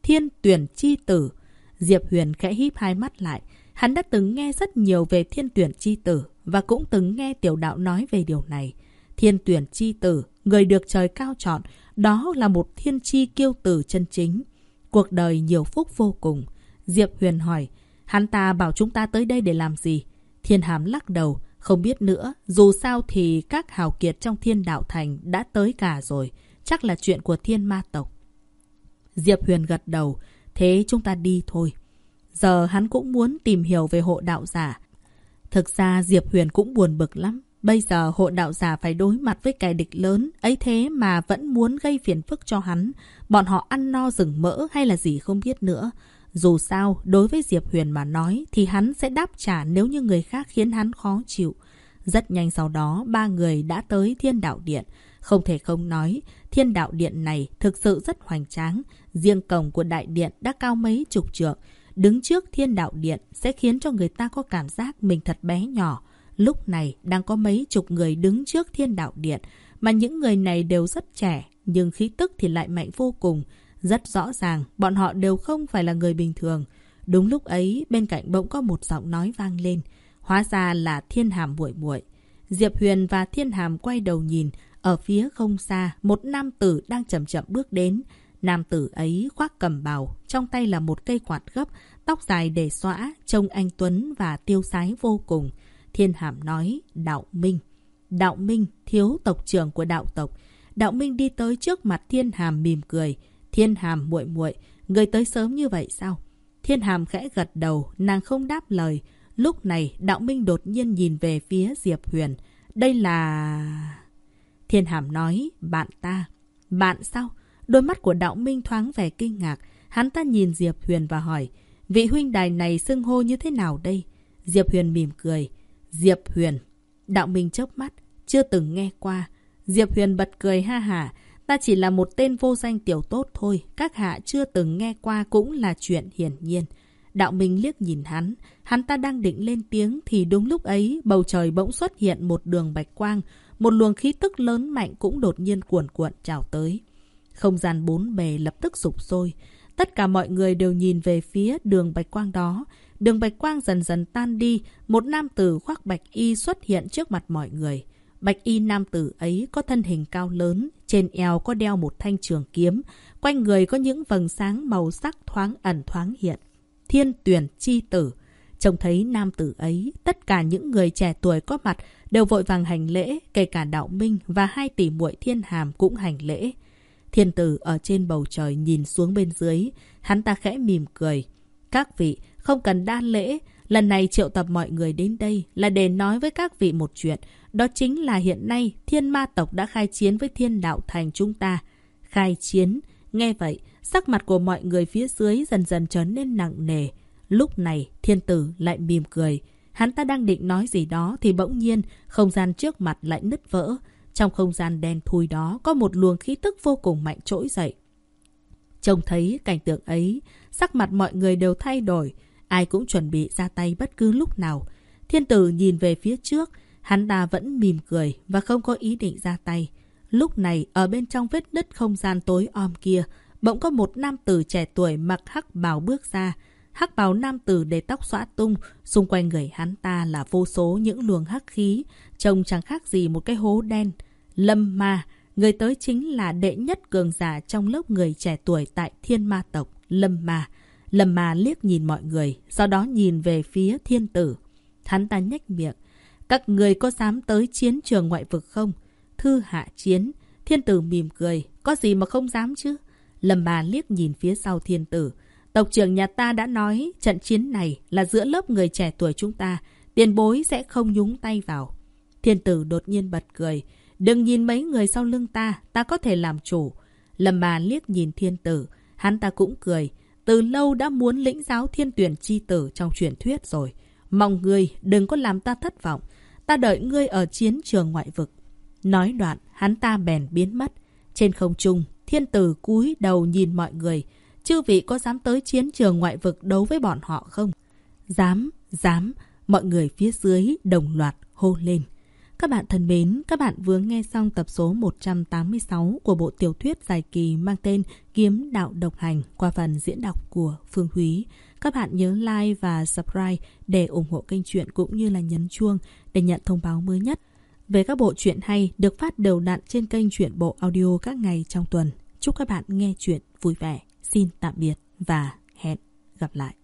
S1: Thiên tuyển chi tử. Diệp Huyền khẽ híp hai mắt lại. Hắn đã từng nghe rất nhiều về thiên tuyển chi tử và cũng từng nghe tiểu đạo nói về điều này. Thiên tuyển chi tử, người được trời cao chọn, đó là một thiên chi kiêu tử chân chính. Cuộc đời nhiều phúc vô cùng. Diệp Huyền hỏi, hắn ta bảo chúng ta tới đây để làm gì? Thiên Hàm lắc đầu, không biết nữa. Dù sao thì các hào kiệt trong thiên đạo thành đã tới cả rồi. Chắc là chuyện của thiên ma tộc. Diệp Huyền gật đầu. Thế chúng ta đi thôi. Giờ hắn cũng muốn tìm hiểu về hộ đạo giả. Thực ra Diệp Huyền cũng buồn bực lắm. Bây giờ hộ đạo giả phải đối mặt với kẻ địch lớn, ấy thế mà vẫn muốn gây phiền phức cho hắn. Bọn họ ăn no rừng mỡ hay là gì không biết nữa. Dù sao, đối với Diệp Huyền mà nói thì hắn sẽ đáp trả nếu như người khác khiến hắn khó chịu. Rất nhanh sau đó, ba người đã tới Thiên Đạo Điện. Không thể không nói, Thiên Đạo Điện này thực sự rất hoành tráng. Riêng cổng của Đại Điện đã cao mấy chục trượng. Đứng trước Thiên Đạo Điện sẽ khiến cho người ta có cảm giác mình thật bé nhỏ. Lúc này đang có mấy chục người đứng trước Thiên Đạo Điện, mà những người này đều rất trẻ, nhưng khí tức thì lại mạnh vô cùng. Rất rõ ràng, bọn họ đều không phải là người bình thường. Đúng lúc ấy, bên cạnh bỗng có một giọng nói vang lên. Hóa ra là Thiên Hàm muội muội. Diệp Huyền và Thiên Hàm quay đầu nhìn, ở phía không xa, một nam tử đang chậm chậm bước đến. Nam tử ấy khoác cầm bào, trong tay là một cây quạt gấp, tóc dài để xõa, trông anh Tuấn và tiêu sái vô cùng. Thiên Hàm nói, Đạo Minh. Đạo Minh, thiếu tộc trưởng của đạo tộc. Đạo Minh đi tới trước mặt Thiên Hàm mỉm cười. Thiên Hàm muội muội, người tới sớm như vậy sao? Thiên Hàm khẽ gật đầu, nàng không đáp lời. Lúc này, Đạo Minh đột nhiên nhìn về phía Diệp Huyền. Đây là... Thiên Hàm nói, bạn ta. Bạn sao? Đôi mắt của Đạo Minh thoáng vẻ kinh ngạc. Hắn ta nhìn Diệp Huyền và hỏi, vị huynh đài này xưng hô như thế nào đây? Diệp Huyền mỉm cười. Diệp Huyền. Đạo Minh chớp mắt, chưa từng nghe qua. Diệp Huyền bật cười ha hả. Ta chỉ là một tên vô danh tiểu tốt thôi. Các hạ chưa từng nghe qua cũng là chuyện hiển nhiên. Đạo Minh liếc nhìn hắn. Hắn ta đang định lên tiếng thì đúng lúc ấy bầu trời bỗng xuất hiện một đường bạch quang. Một luồng khí tức lớn mạnh cũng đột nhiên cuồn cuộn trào tới. Không gian bốn bề lập tức sụp sôi. Tất cả mọi người đều nhìn về phía đường bạch quang đó. Đường bạch quang dần dần tan đi, một nam tử khoác bạch y xuất hiện trước mặt mọi người. Bạch y nam tử ấy có thân hình cao lớn, trên eo có đeo một thanh trường kiếm, quanh người có những vầng sáng màu sắc thoáng ẩn thoáng hiện. Thiên tuyển chi tử. Trông thấy nam tử ấy, tất cả những người trẻ tuổi có mặt đều vội vàng hành lễ, kể cả đạo minh và hai tỷ muội thiên hàm cũng hành lễ. Thiên tử ở trên bầu trời nhìn xuống bên dưới, hắn ta khẽ mỉm cười. Các vị, không cần đa lễ, lần này triệu tập mọi người đến đây là để nói với các vị một chuyện. Đó chính là hiện nay thiên ma tộc đã khai chiến với thiên đạo thành chúng ta. Khai chiến. Nghe vậy, sắc mặt của mọi người phía dưới dần dần trở nên nặng nề. Lúc này, thiên tử lại mỉm cười. Hắn ta đang định nói gì đó thì bỗng nhiên, không gian trước mặt lại nứt vỡ. Trong không gian đen thui đó có một luồng khí tức vô cùng mạnh trỗi dậy. Trông thấy cảnh tượng ấy, sắc mặt mọi người đều thay đổi. Ai cũng chuẩn bị ra tay bất cứ lúc nào. Thiên tử nhìn về phía trước, hắn ta vẫn mỉm cười và không có ý định ra tay. Lúc này, ở bên trong vết nứt không gian tối om kia, bỗng có một nam tử trẻ tuổi mặc hắc bào bước ra. Hắc bào nam tử để tóc xõa tung, xung quanh người hắn ta là vô số những luồng hắc khí, trông chẳng khác gì một cái hố đen. Lâm ma, người tới chính là đệ nhất cường giả trong lớp người trẻ tuổi tại thiên ma tộc, Lâm ma. Lâm ma liếc nhìn mọi người, sau đó nhìn về phía thiên tử. Hắn ta nhếch miệng. Các người có dám tới chiến trường ngoại vực không? Thư hạ chiến. Thiên tử mỉm cười. Có gì mà không dám chứ? Lâm ma liếc nhìn phía sau thiên tử. Tộc trưởng nhà ta đã nói trận chiến này là giữa lớp người trẻ tuổi chúng ta. Tiền bối sẽ không nhúng tay vào. Thiên tử đột nhiên bật cười. Đừng nhìn mấy người sau lưng ta, ta có thể làm chủ. Lâm bà liếc nhìn thiên tử. Hắn ta cũng cười. Từ lâu đã muốn lĩnh giáo thiên tuyển chi tử trong truyền thuyết rồi. Mong ngươi đừng có làm ta thất vọng. Ta đợi ngươi ở chiến trường ngoại vực. Nói đoạn, hắn ta bèn biến mất. Trên không trung, thiên tử cúi đầu nhìn mọi người. Chư vị có dám tới chiến trường ngoại vực đấu với bọn họ không? Dám, dám. Mọi người phía dưới đồng loạt hô lên. Các bạn thân mến, các bạn vừa nghe xong tập số 186 của bộ tiểu thuyết dài kỳ mang tên Kiếm Đạo Độc Hành qua phần diễn đọc của Phương Húy. Các bạn nhớ like và subscribe để ủng hộ kênh truyện cũng như là nhấn chuông để nhận thông báo mới nhất về các bộ truyện hay được phát đều đặn trên kênh truyện bộ audio các ngày trong tuần. Chúc các bạn nghe chuyện vui vẻ. Xin tạm biệt và hẹn gặp lại.